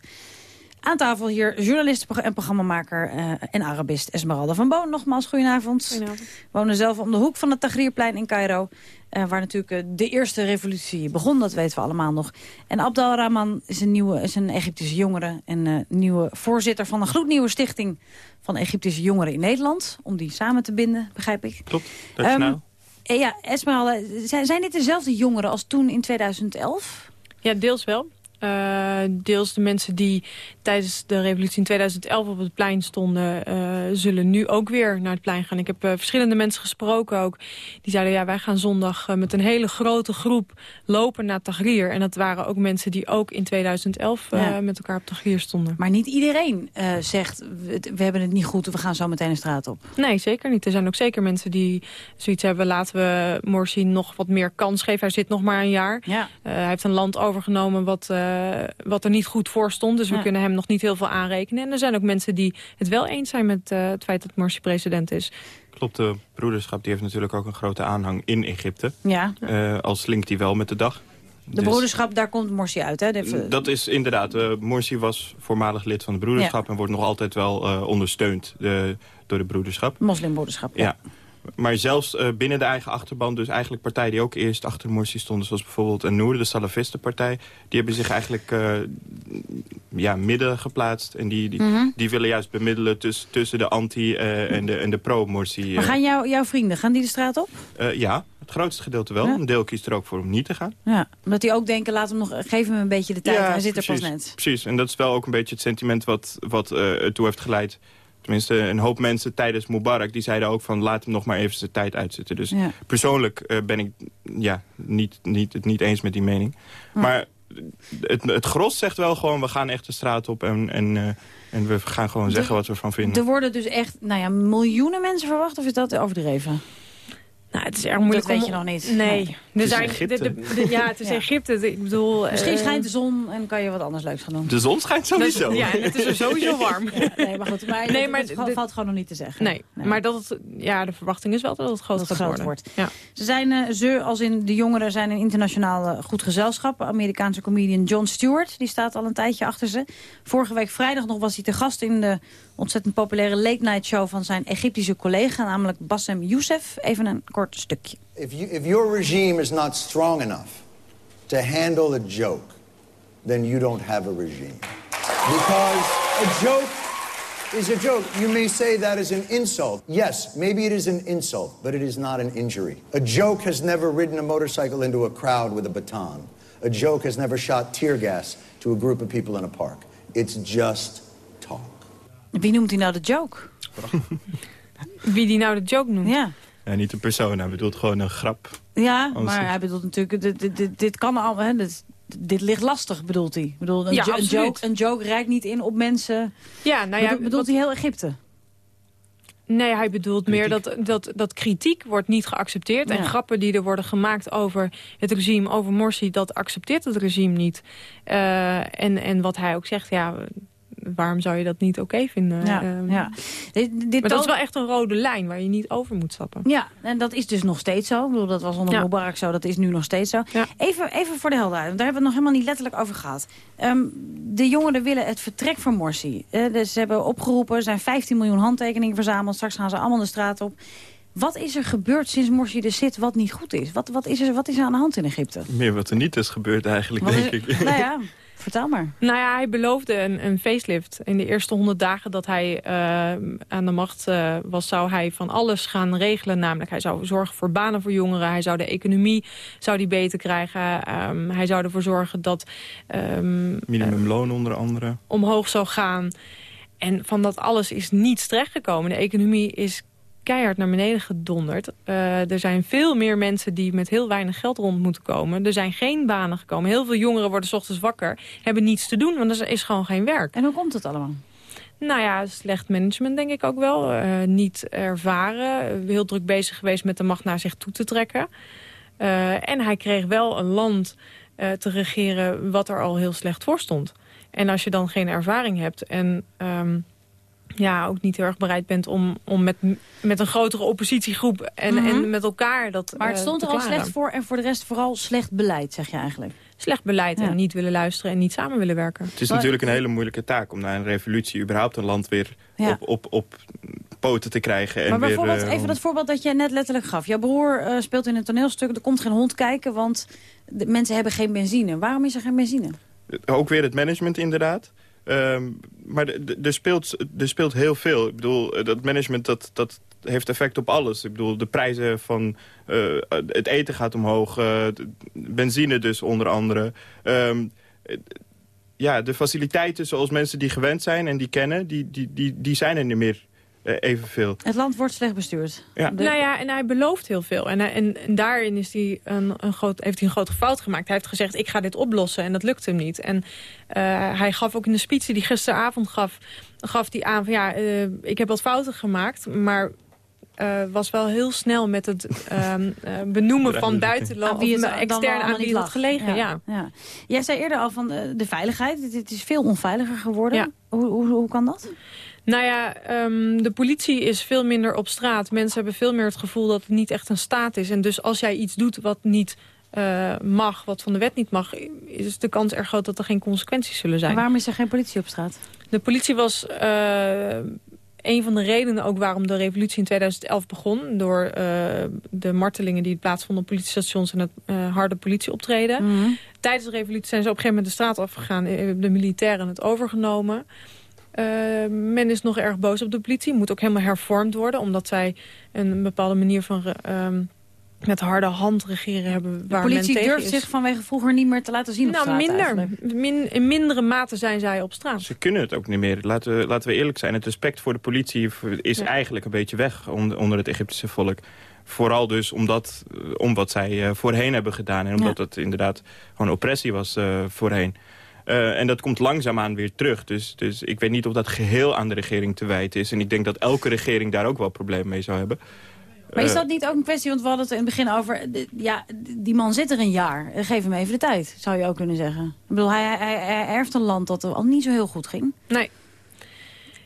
Aan tafel hier journalist en programmamaker eh, en Arabist Esmeralda van Boon. Nogmaals, goedenavond. Goedenavond. Wonen zelf om de hoek van het Tahrirplein in Cairo. eh, waar natuurlijk eh, de eerste revolutie begon, dat weten we allemaal nog. En Abdel Rahman is een, nieuwe, is een Egyptische jongere... en eh, nieuwe voorzitter van een gloednieuwe stichting van Egyptische jongeren in Nederland. Om die samen te binden, begrijp ik. Klopt, dat is Ehm, nou. eh, ja, Esmeralda, zijn, zijn dit dezelfde jongeren als toen in 2011? Ja, deels wel. Eh, deels de mensen die tijdens de revolutie in 2011 op het plein stonden... eh, zullen nu ook weer naar het plein gaan. Ik heb eh, verschillende mensen gesproken ook. Die zeiden, ja, wij gaan zondag met een hele grote groep lopen naar Tahrir. En dat waren ook mensen die ook in 2011 eh, Ja. met elkaar op Tahrir stonden. Maar niet iedereen zegt, we, hebben het niet goed, we gaan zo meteen de straat op. Nee, zeker niet. Er zijn ook zeker mensen die zoiets hebben... laten we Morsi nog wat meer kans geven. Hij zit nog maar een jaar. Ja. Hij heeft een land overgenomen wat, wat er niet goed voor stond. Dus we kunnen hem nog niet heel veel aanrekenen. En er zijn ook mensen die het wel eens zijn met eh, het feit dat Morsi president is. Klopt, de broederschap die heeft natuurlijk ook een grote aanhang in Egypte. Ja. Eh, als linkt die wel met de dag. De Dus- broederschap, daar komt Morsi uit, hè? De- Dat is inderdaad. eh Morsi was voormalig lid van de broederschap... en wordt nog altijd wel eh, ondersteund eh, door de broederschap. Moslimbroederschap, Ja. Maar zelfs eh, binnen de eigen achterban, dus eigenlijk partijen die ook eerst achter Morsi stonden... zoals bijvoorbeeld Noor, de Salafistenpartij... die hebben zich eigenlijk eh, ja, midden geplaatst. En die, die, Mhm. die willen juist bemiddelen tuss- tussen de anti- eh, en de, en de pro-Morsi. Maar gaan jou, jouw vrienden, gaan die de straat op? Ja, het grootste gedeelte wel. Ja. Een deel kiest er ook voor om niet te gaan. Ja, omdat die ook denken, laat hem nog, geef hem een beetje de tijd, hij zit er pas net. Precies, en dat is wel ook een beetje het sentiment wat, wat ertoe heeft geleid. Tenminste, een hoop mensen tijdens Mubarak... die zeiden ook van laat hem nog maar even zijn tijd uitzitten. Dus Ja. persoonlijk eh, ben ik ja, niet, niet, het niet eens met die mening. Maar het, het gros zegt wel gewoon... we gaan echt de straat op en, en, eh, en we gaan gewoon zeggen wat we ervan vinden. Er worden dus echt nou ja, miljoenen mensen verwacht, of is dat overdreven? Nou, het is erg moeilijk Dat weet om- je nog niet. Nee. Het Er is zijn, Egypte. de- de- de- ja, het is Ja. Egypte. Ik bedoel... Misschien eh, schijnt de zon en kan je wat anders leuks gaan doen. De zon schijnt sowieso. Ja, en het is er sowieso warm. Ja, nee, maar goed. Maar, Nee, nee, het valt gewoon nog niet te zeggen. Nee, maar dat het, ja, de verwachting is wel dat het groot Dat het groot worden. wordt. Ja. Ze zijn, eh, ze als in de jongeren zijn een internationaal goed gezelschap. Amerikaanse comedian Jon Stewart, die staat al een tijdje achter ze. Vorige week vrijdag nog was hij te gast in de ontzettend populaire late night show van zijn Egyptische collega, namelijk Bassem Youssef. Even een kort stukje. If, you, if your regime is not strong enough to handle a joke, then you don't have a regime. Because a joke is a joke. You may say that is an insult. Yes, maybe it is an insult, but it is not an injury. A joke has never ridden a motorcycle into a crowd with a baton. A joke has never shot tear gas to a group of people in a park. It's just talk. Wie noemt hij nou de joke? Wie die nou de joke noemt? Ja. Ja, niet een persoon, hij bedoelt gewoon een grap. Ja, Anders- maar hij bedoelt natuurlijk, dit, dit, dit, dit kan al, hè, dit, dit ligt lastig, bedoelt hij. Ik bedoel, een, Ja, jo- een, absoluut. joke, een joke reikt niet in op mensen. Ja, nou ja, Bedoel- bedoelt wat- hij heel Egypte? Nee, hij bedoelt meer dat, dat, dat kritiek wordt niet geaccepteerd. En grappen die er worden gemaakt over het regime, over Morsi... dat accepteert het regime niet. Eh, en, en wat hij ook zegt, ja, waarom zou je dat niet oké vinden? Ja, Ehm, ja. Dit, dit maar dat is wel echt een rode lijn waar je niet over moet stappen. Ja, en dat is dus nog steeds zo. Ik bedoel, dat was onder Ja. Mubarak zo, dat is nu nog steeds zo. Even, even voor de helderheid, want daar hebben we het nog helemaal niet letterlijk over gehad. Ehm, de jongeren willen het vertrek van Morsi. Eh, dus ze hebben opgeroepen, er zijn 15 miljoen handtekeningen verzameld. Straks gaan ze allemaal de straat op. Wat is er gebeurd sinds Morsi er zit wat niet goed is? Wat, wat, is, er, wat is er aan de hand in Egypte? Meer wat er niet is gebeurd eigenlijk, Wat denk ik. Nou ja, vertel maar. Nou ja, hij beloofde een, een facelift. In de eerste honderd dagen dat hij eh, aan de macht eh, was... zou hij van alles gaan regelen. Namelijk, hij zou zorgen voor banen voor jongeren. Hij zou de economie zou die beter krijgen. Ehm, hij zou ervoor zorgen dat... ehm, Minimumloon onder andere. omhoog zou gaan. En van dat alles is niets terechtgekomen. De economie is keihard naar beneden gedonderd. Eh, er zijn veel meer mensen die met heel weinig geld rond moeten komen. Er zijn geen banen gekomen. Heel veel jongeren worden 's ochtends wakker, hebben niets te doen, want er is gewoon geen werk. En hoe komt het allemaal? Nou ja, slecht management denk ik ook wel. Eh, niet ervaren. Heel druk bezig geweest met de macht naar zich toe te trekken. Eh, en hij kreeg wel een land te regeren wat er al heel slecht voor stond. En als je dan geen ervaring hebt en ehm, ja, ook niet heel erg bereid bent om, om met, met een grotere oppositiegroep en, Mhm. en met elkaar dat Maar het eh, stond er al slecht voor en voor de rest vooral slecht beleid, zeg je eigenlijk. Slecht beleid Ja. en niet willen luisteren en niet samen willen werken. Het is natuurlijk een hele moeilijke taak om na een revolutie überhaupt een land weer Ja. op, op, op poten te krijgen. En maar weer, bijvoorbeeld, eh, even dat voorbeeld dat jij net letterlijk gaf. Jouw broer eh, speelt in een toneelstuk, er komt geen hond kijken... want de mensen hebben geen benzine. Waarom is er geen benzine? Ook weer het management inderdaad. Ehm, maar er speelt, er speelt heel veel. Ik bedoel, eh, dat management dat, dat heeft effect op alles. Ik bedoel, de prijzen van eh, het eten gaat omhoog. eh, benzine dus onder andere. Ehm, ja, de faciliteiten zoals mensen die gewend zijn en die kennen... die, die, die, die zijn er niet meer evenveel. Het land wordt slecht bestuurd. Ja. De- Nou ja, en hij belooft heel veel. En, hij- en, en daarin is hij een, een groot, heeft hij een grote fout gemaakt. Hij heeft gezegd, ik ga dit oplossen. En dat lukt hem niet. En eh, hij gaf ook in de speech die hij gisteravond gaf... gaf hij aan van, ja, eh, ik heb wat fouten gemaakt... maar eh, was wel heel snel met het ehm, eh, benoemen van buitenland... Aan wie het of extern aan wie niet het gelegen. Ja. Ja. Jij zei eerder al van eh, de veiligheid. Het, het is veel onveiliger geworden. Ja. Hoe, hoe, hoe kan dat? Nou ja, ehm, de politie is veel minder op straat. Mensen hebben veel meer het gevoel dat het niet echt een staat is. En dus als jij iets doet wat niet eh, mag, wat van de wet niet mag... is de kans erg groot dat er geen consequenties zullen zijn. Waarom is er geen politie op straat? De politie was eh, een van de redenen ook waarom de revolutie in 2011 begon. Door eh, de martelingen die plaatsvonden op politiestations en het harde politieoptreden. Mhm. Tijdens de revolutie zijn ze op een gegeven moment de straat afgegaan. De militairen het overgenomen. Eh, men is nog erg boos op de politie. Moet ook helemaal hervormd worden. Omdat zij een bepaalde manier van ehm, met harde hand regeren hebben. De Waar men politie tegen durft is. zich vanwege vroeger niet meer te laten zien op Nou, straat minder. Min, in mindere mate zijn zij op straat. Ze kunnen het ook niet meer. Laten we, laten we eerlijk zijn. Het respect voor de politie is Ja. eigenlijk een beetje weg onder, onder het Egyptische volk. Vooral dus omdat, eh, om wat zij eh, voorheen hebben gedaan. En omdat Ja. het inderdaad gewoon oppressie was eh, voorheen. Eh, en dat komt langzaamaan weer terug. Dus, dus ik weet niet of dat geheel aan de regering te wijten is. En ik denk dat elke regering daar ook wel problemen mee zou hebben. Maar is Eh, dat niet ook een kwestie, want we hadden het in het begin over... ja, die man zit er een jaar. Geef hem even de tijd, zou je ook kunnen zeggen. Ik bedoel, hij, hij, hij erft een land dat al niet zo heel goed ging. Nee.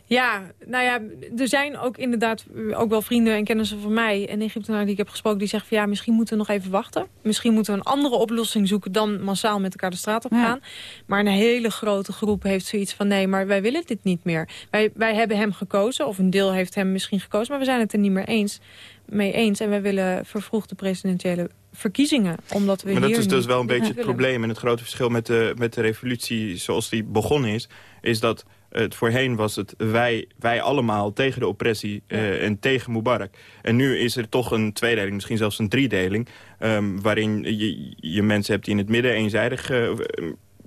Ja, nou ja, er zijn ook inderdaad ook wel vrienden en kennissen van mij... en Egyptenaren die ik heb gesproken, die zeggen van... ja, misschien moeten we nog even wachten. Misschien moeten we een andere oplossing zoeken... dan massaal met elkaar de straat op Ja. gaan. Maar een hele grote groep heeft zoiets van... nee, maar wij willen dit niet meer. Wij, wij hebben hem gekozen, of een deel heeft hem misschien gekozen... maar we zijn het er niet meer eens, mee eens. En wij willen vervroegde presidentiële verkiezingen. Omdat we Maar dat hier is dus wel een beetje het willen. probleem. En het grote verschil met de, met de revolutie zoals die begonnen is... is dat het voorheen was het wij, wij allemaal tegen de oppressie eh, en tegen Mubarak. En nu is er toch een tweedeling, misschien zelfs een driedeling... ehm, waarin je, je mensen hebt die in het midden eenzijdig... eh,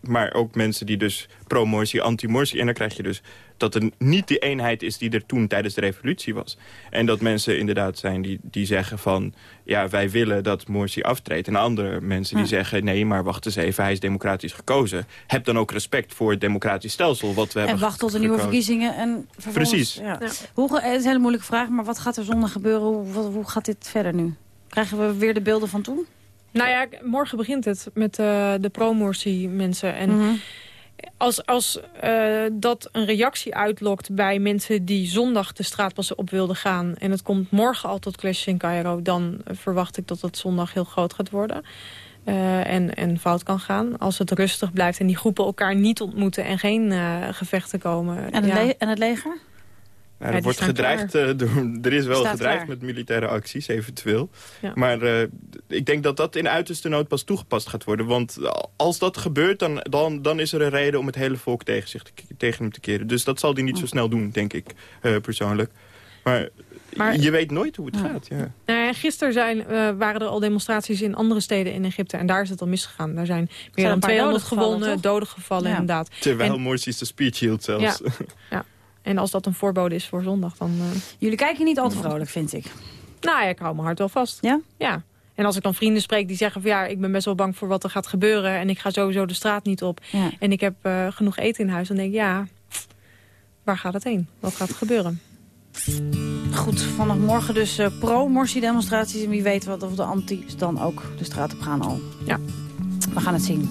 maar ook mensen die dus pro-Morsi, anti-Morsi... en dan krijg je dus dat er niet die eenheid is die er toen tijdens de revolutie was. En dat mensen inderdaad zijn die, die zeggen van... ja, wij willen dat Morsi aftreedt. En andere mensen die Ja. zeggen... nee, maar wacht eens even, hij is democratisch gekozen. Heb dan ook respect voor het democratisch stelsel wat we En hebben wacht tot de nieuwe verkiezingen. En vervolgens, Precies. Ja. Hoe, het is een hele moeilijke vraag, maar wat gaat er zondag gebeuren? Hoe, hoe gaat dit verder nu? Krijgen we weer de beelden van toen? Nou ja, morgen begint het met eh, de pro-Morsi-mensen. En Mhm. als, als eh, dat een reactie uitlokt bij mensen die zondag de straat pas op wilden gaan... en het komt morgen al tot clashes in Cairo... dan verwacht ik dat het zondag heel groot gaat worden. eh, en, en fout kan gaan. Als het rustig blijft en die groepen elkaar niet ontmoeten... en geen gevechten komen. En het, ja. en het leger? Er wordt gedreigd, eh, door, er is wel Staat gedreigd klaar. met militaire acties, eventueel. Ja. Maar eh, ik denk dat dat in uiterste nood pas toegepast gaat worden. Want als dat gebeurt, dan, dan, dan is er een reden om het hele volk tegen, zich te, tegen hem te keren. Dus dat zal hij niet zo snel doen, denk ik, eh, persoonlijk. Maar, Maar- je weet nooit hoe het gaat. Ja. Nou ja, gisteren zijn, eh, waren er al demonstraties in andere steden in Egypte. En daar is het al misgegaan. Daar zijn meer dan paar 200 doden gevallen, gewonnen, toch? doden gevallen Ja. inderdaad. Terwijl En- Morsi de speech hield zelfs. Ja. En als dat een voorbode is voor zondag, dan... eh, Jullie kijken niet al te vrolijk, vind ik. Nou ja, ik hou mijn hart wel vast. Ja? Ja. En als ik dan vrienden spreek die zeggen van ja, ik ben best wel bang voor wat er gaat gebeuren. En ik ga sowieso de straat niet op. Ja. En ik heb eh, genoeg eten in huis. Dan denk ik ja, waar gaat het heen? Wat gaat er gebeuren? Goed, vanaf morgen dus eh, pro-Morsi-demonstraties. En wie weet wat of de anti's dan ook de straat op gaan al. Ja. We gaan het zien.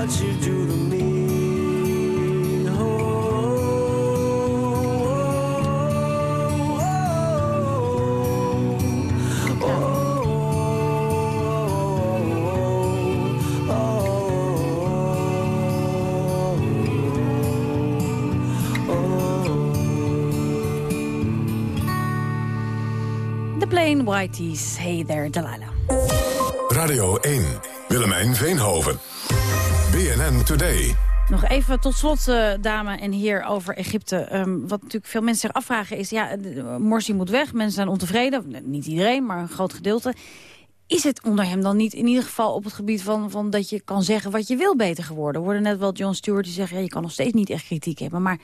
What you do to me. De Plain Whiteys, Hey There, Delilah. Radio 1, Willemijn Veenhoven. BNN Today. Nog even tot slot, eh, dame en heer, over Egypte. Ehm, wat natuurlijk veel mensen zich afvragen is... ja, de- Morsi moet weg, mensen zijn ontevreden. Niet iedereen, maar een groot gedeelte. Is het onder hem dan niet in ieder geval op het gebied van, van dat je kan zeggen wat je wil beter geworden? We hoorden net wel John Stewart die zegt, ja, je kan nog steeds niet echt kritiek hebben. Maar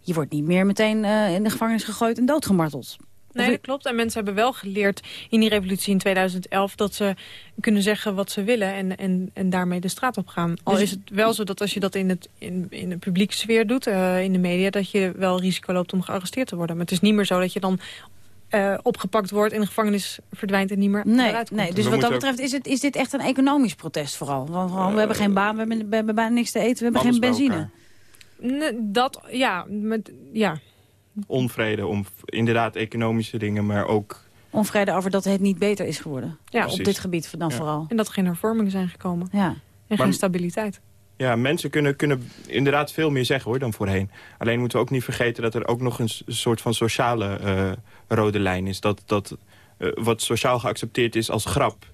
je wordt niet meer meteen eh, in de gevangenis gegooid en doodgemarteld. Nee, dat klopt. En mensen hebben wel geleerd in die revolutie in 2011... dat ze kunnen zeggen wat ze willen en, en, en daarmee de straat op gaan. Al Dus- is het wel zo dat als je dat in, het, in, in de publieke sfeer doet, eh, in de media... dat je wel risico loopt om gearresteerd te worden. Maar het is niet meer zo dat je dan eh, opgepakt wordt... in de gevangenis verdwijnt en niet meer Nee, eruit komt. nee dus wat dat betreft is, het, is dit echt een economisch protest vooral. Want we hebben geen baan, we hebben, we hebben bijna niks te eten, we hebben geen benzine. Nee, dat, ja, met, ja. Onvrede om inderdaad economische dingen, maar ook... Onvrede over dat het niet beter is geworden. Ja, op dit gebied dan Ja. vooral. En dat er geen hervormingen zijn gekomen. Ja. En Maar- geen stabiliteit. Ja, mensen kunnen, kunnen inderdaad veel meer zeggen hoor dan voorheen. Alleen moeten we ook niet vergeten dat er ook nog een soort van sociale eh, rode lijn is. Dat, dat eh, wat sociaal geaccepteerd is als grap,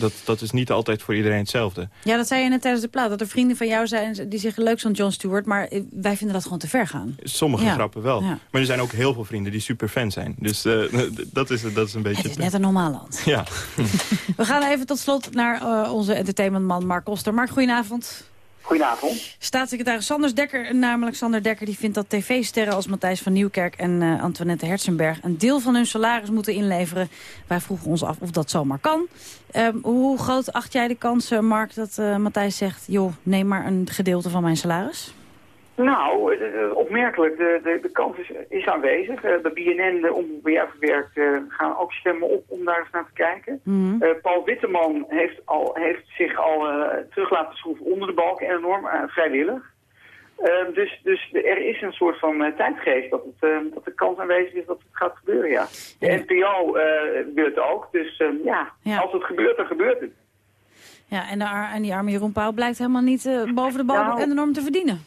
dat, dat is niet altijd voor iedereen hetzelfde. Ja, dat zei je net tijdens de plaat. Dat er vrienden van jou zijn die zeggen leuk zo'n John Stewart. Maar eh, wij vinden dat gewoon te ver gaan. Sommige Ja. grappen wel. Ja. Maar er zijn ook heel veel vrienden die super fan zijn. Dus eh, dat, is, dat is een beetje... Het is net een normaal land. Ja. We gaan even tot slot naar eh, onze entertainmentman Mark Oster. Mark, goedenavond. Goedenavond. Staatssecretaris Sanders Dekker, namelijk Sander Dekker... die vindt dat tv-sterren als Matthijs van Nieuwkerk en eh, Antoinette Herzenberg... een deel van hun salaris moeten inleveren. Wij vroegen ons af of dat zomaar kan. Ehm, hoe groot acht jij de kans, Mark, dat eh, Matthijs zegt... joh, neem maar een gedeelte van mijn salaris? Nou, eh, eh, opmerkelijk. De, de, de kans is, is aanwezig. Eh, de BNN, de Omroep bij jou verwerkt, eh, gaan ook stemmen op om daar eens naar te kijken. Mhm. Eh, Paul Witteman heeft, al, heeft zich al eh, terug laten schroeven onder de balk en enorm eh, vrijwillig. Ehm, dus, dus er is een soort van eh, tijdgeest dat, het, ehm, dat de kans aanwezig is dat het gaat gebeuren, ja. De NPO eh gebeurt ook, dus ehm, ja, als het gebeurt, dan gebeurt het. Ja, en, de en die arme Jeroen Pauw blijkt helemaal niet eh, boven de bal Nou. en de norm te verdienen.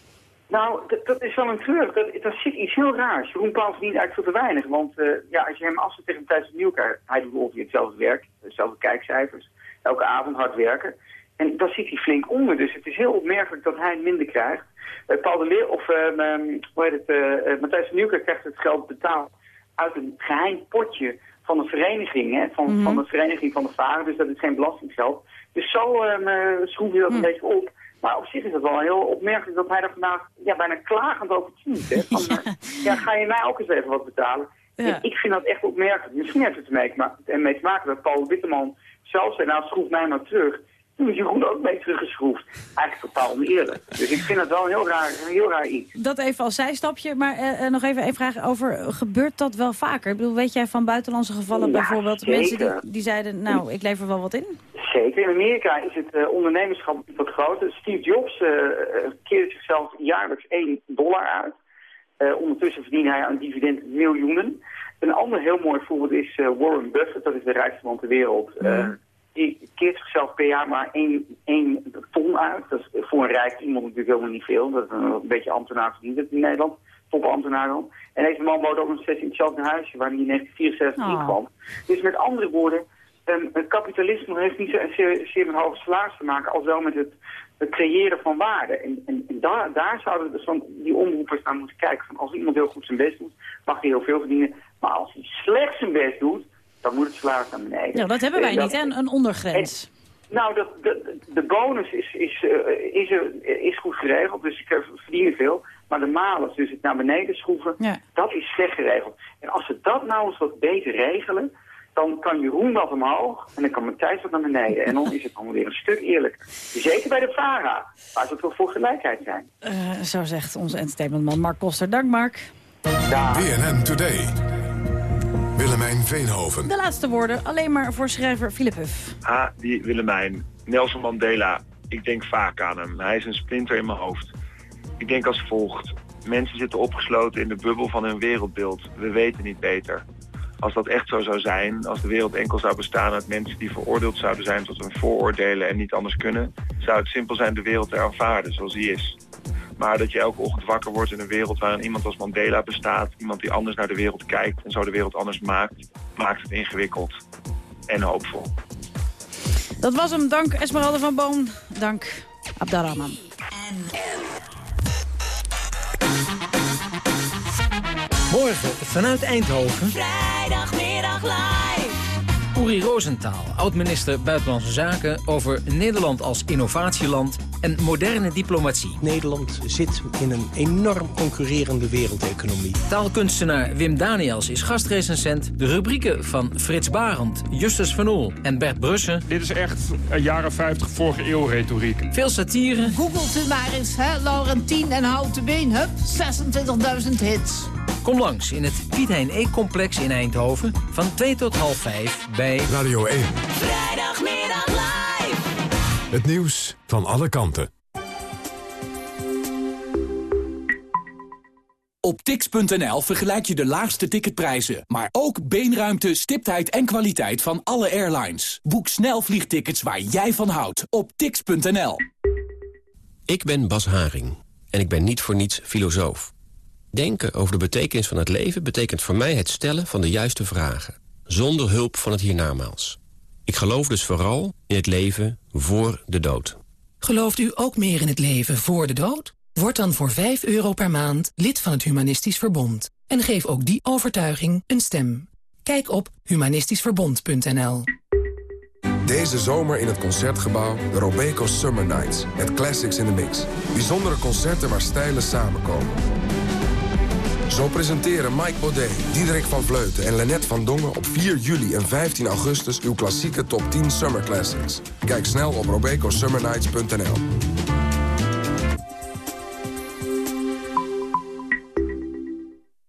Nou, dat, is wel een treur. Dat, dat zit iets heel raars. Jeroen Pauw verdient eigenlijk veel te weinig. Want eh, ja, als je hem afzet tegen Thijs van Nieuwkerk... hij doet ongeveer hetzelfde werk, dezelfde kijkcijfers. Elke avond hard werken. En daar zit hij flink onder. Dus het is heel opmerkelijk dat hij minder krijgt. Eh, Paul de Leer, of ehm, ehm, hoe heet het, eh, Matthijs van Nieuwkerk krijgt het geld betaald... uit een geheim potje van een vereniging, hè, van, van de vereniging van de varen. Dus dat is geen belastinggeld. Dus zo ehm, eh, schroef je dat een beetje op. Maar op zich is het wel heel opmerkelijk dat hij er vandaag ja, bijna klagend over tuurt. Hè? Van, ja, ga je mij ook eens even wat betalen? Ja. Ik vind dat echt opmerkelijk. Misschien heeft het ermee te maken, dat Paul Witteman zelf zei, nou schroef mij maar terug. Toen is Jeroen ook mee teruggeschroefd. Eigenlijk totaal oneerlijk. Dus ik vind het wel een heel raar, een heel raar iets. Dat even als zijstapje, maar eh, eh, nog even een vraag over, gebeurt dat wel vaker? Ik bedoel, weet jij van buitenlandse gevallen Ja, bijvoorbeeld? zeker. Mensen die, die zeiden, nou, ik lever wel wat in? Zeker. In Amerika is het eh, ondernemerschap wat groter. Steve Jobs eh eh, keert zichzelf jaarlijks 1 dollar uit. Ondertussen verdient hij aan dividend miljoenen. Een ander heel mooi voorbeeld is Warren Buffett. Dat is de rijkste man ter wereld. Eh, die keert zichzelf per jaar maar 1, 1 ton uit. Dat is voor een rijk iemand natuurlijk helemaal niet veel. Dat is een, beetje ambtenaar verdient het in Nederland. Topambtenaar dan. En deze man woont ook nog steeds in hetzelfde huisje waar hij in 1964 in Oh. kwam. Dus met andere woorden, Ehm, het kapitalisme heeft niet zo zeer, met hoge salaris te maken als wel met het, het creëren van waarde. En, en, en daar, daar zouden dus van die omroepers naar moeten kijken. Van als iemand heel goed zijn best doet, mag hij heel veel verdienen. Maar als hij slecht zijn best doet, dan moet het salaris naar beneden. Ja, dat hebben wij En dat- niet, hè? Een ondergrens. nou, dat, de, de bonus is, is, eh, is, er- is goed geregeld, dus ik eh, verdien veel. Maar de malus, dus het naar beneden schroeven, dat is slecht geregeld. En als ze dat nou eens wat beter regelen, dan kan Jeroen wat omhoog en dan kan Matthijs wat naar beneden. En dan is het allemaal weer een stuk eerlijker. Zeker bij de VARA, waar ze toch voor gelijkheid zijn. Eh, zo zegt onze entertainmentman Mark Koster. Dank, Mark. BNN Today. Willemijn Veenhoven. De laatste woorden alleen maar voor schrijver Philip Huff. Ah, die Willemijn. Nelson Mandela. Ik denk vaak aan hem. Hij is een splinter in mijn hoofd. Ik denk als volgt. Mensen zitten opgesloten in de bubbel van hun wereldbeeld. We weten niet beter. Als dat echt zo zou zijn, als de wereld enkel zou bestaan uit mensen die veroordeeld zouden zijn tot hun vooroordelen en niet anders kunnen, zou het simpel zijn de wereld te aanvaarden zoals die is. Maar dat je elke ochtend wakker wordt in een wereld waarin iemand als Mandela bestaat, iemand die anders naar de wereld kijkt en zo de wereld anders maakt, maakt het ingewikkeld en hoopvol. Dat was hem. Dank Esmeralda van Boom. Dank Abdarrahman. Morgen vanuit Eindhoven. Vrijdagmiddag live. Uri Rosenthal, oud-minister Buitenlandse Zaken... over Nederland als innovatieland en moderne diplomatie. Nederland zit in een enorm concurrerende wereldeconomie. Taalkunstenaar Wim Daniels is gastrecensent. De rubrieken van Frits Barend, Justus Van Oel en Bert Brussen. Dit is echt een jaren 50 vorige eeuw retoriek. Veel satire. Googelt u maar eens, hè? Laurentien en Houten Been, hup, 26.000 hits. Kom langs in het Piet Hein Eek-complex in Eindhoven... van 2 tot half 5 bij Radio 1. Vrijdagmiddag live. Het nieuws van alle kanten. Op tix.nl vergelijk je de laagste ticketprijzen, maar ook beenruimte, stiptheid en kwaliteit van alle airlines. Boek snel vliegtickets waar jij van houdt op tix.nl. Ik ben Bas Haring en ik ben niet voor niets filosoof. Denken over de betekenis van het leven betekent voor mij het stellen van de juiste vragen. Zonder hulp van het hiernamaals. Ik geloof dus vooral in het leven voor de dood. Gelooft u ook meer in het leven voor de dood? Word dan voor 5 euro per maand lid van het Humanistisch Verbond. En geef ook die overtuiging een stem. Kijk op humanistischverbond.nl Deze zomer in het Concertgebouw de Robeco Summer Nights. Met classics in the mix. Bijzondere concerten waar stijlen samenkomen. Zo presenteren Mike Baudet, Diederik van Vleuten en Lennet van Dongen... op 4 juli en 15 augustus uw klassieke top 10 Summer Classics. Kijk snel op robecosummernights.nl.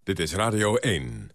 Dit is Radio 1.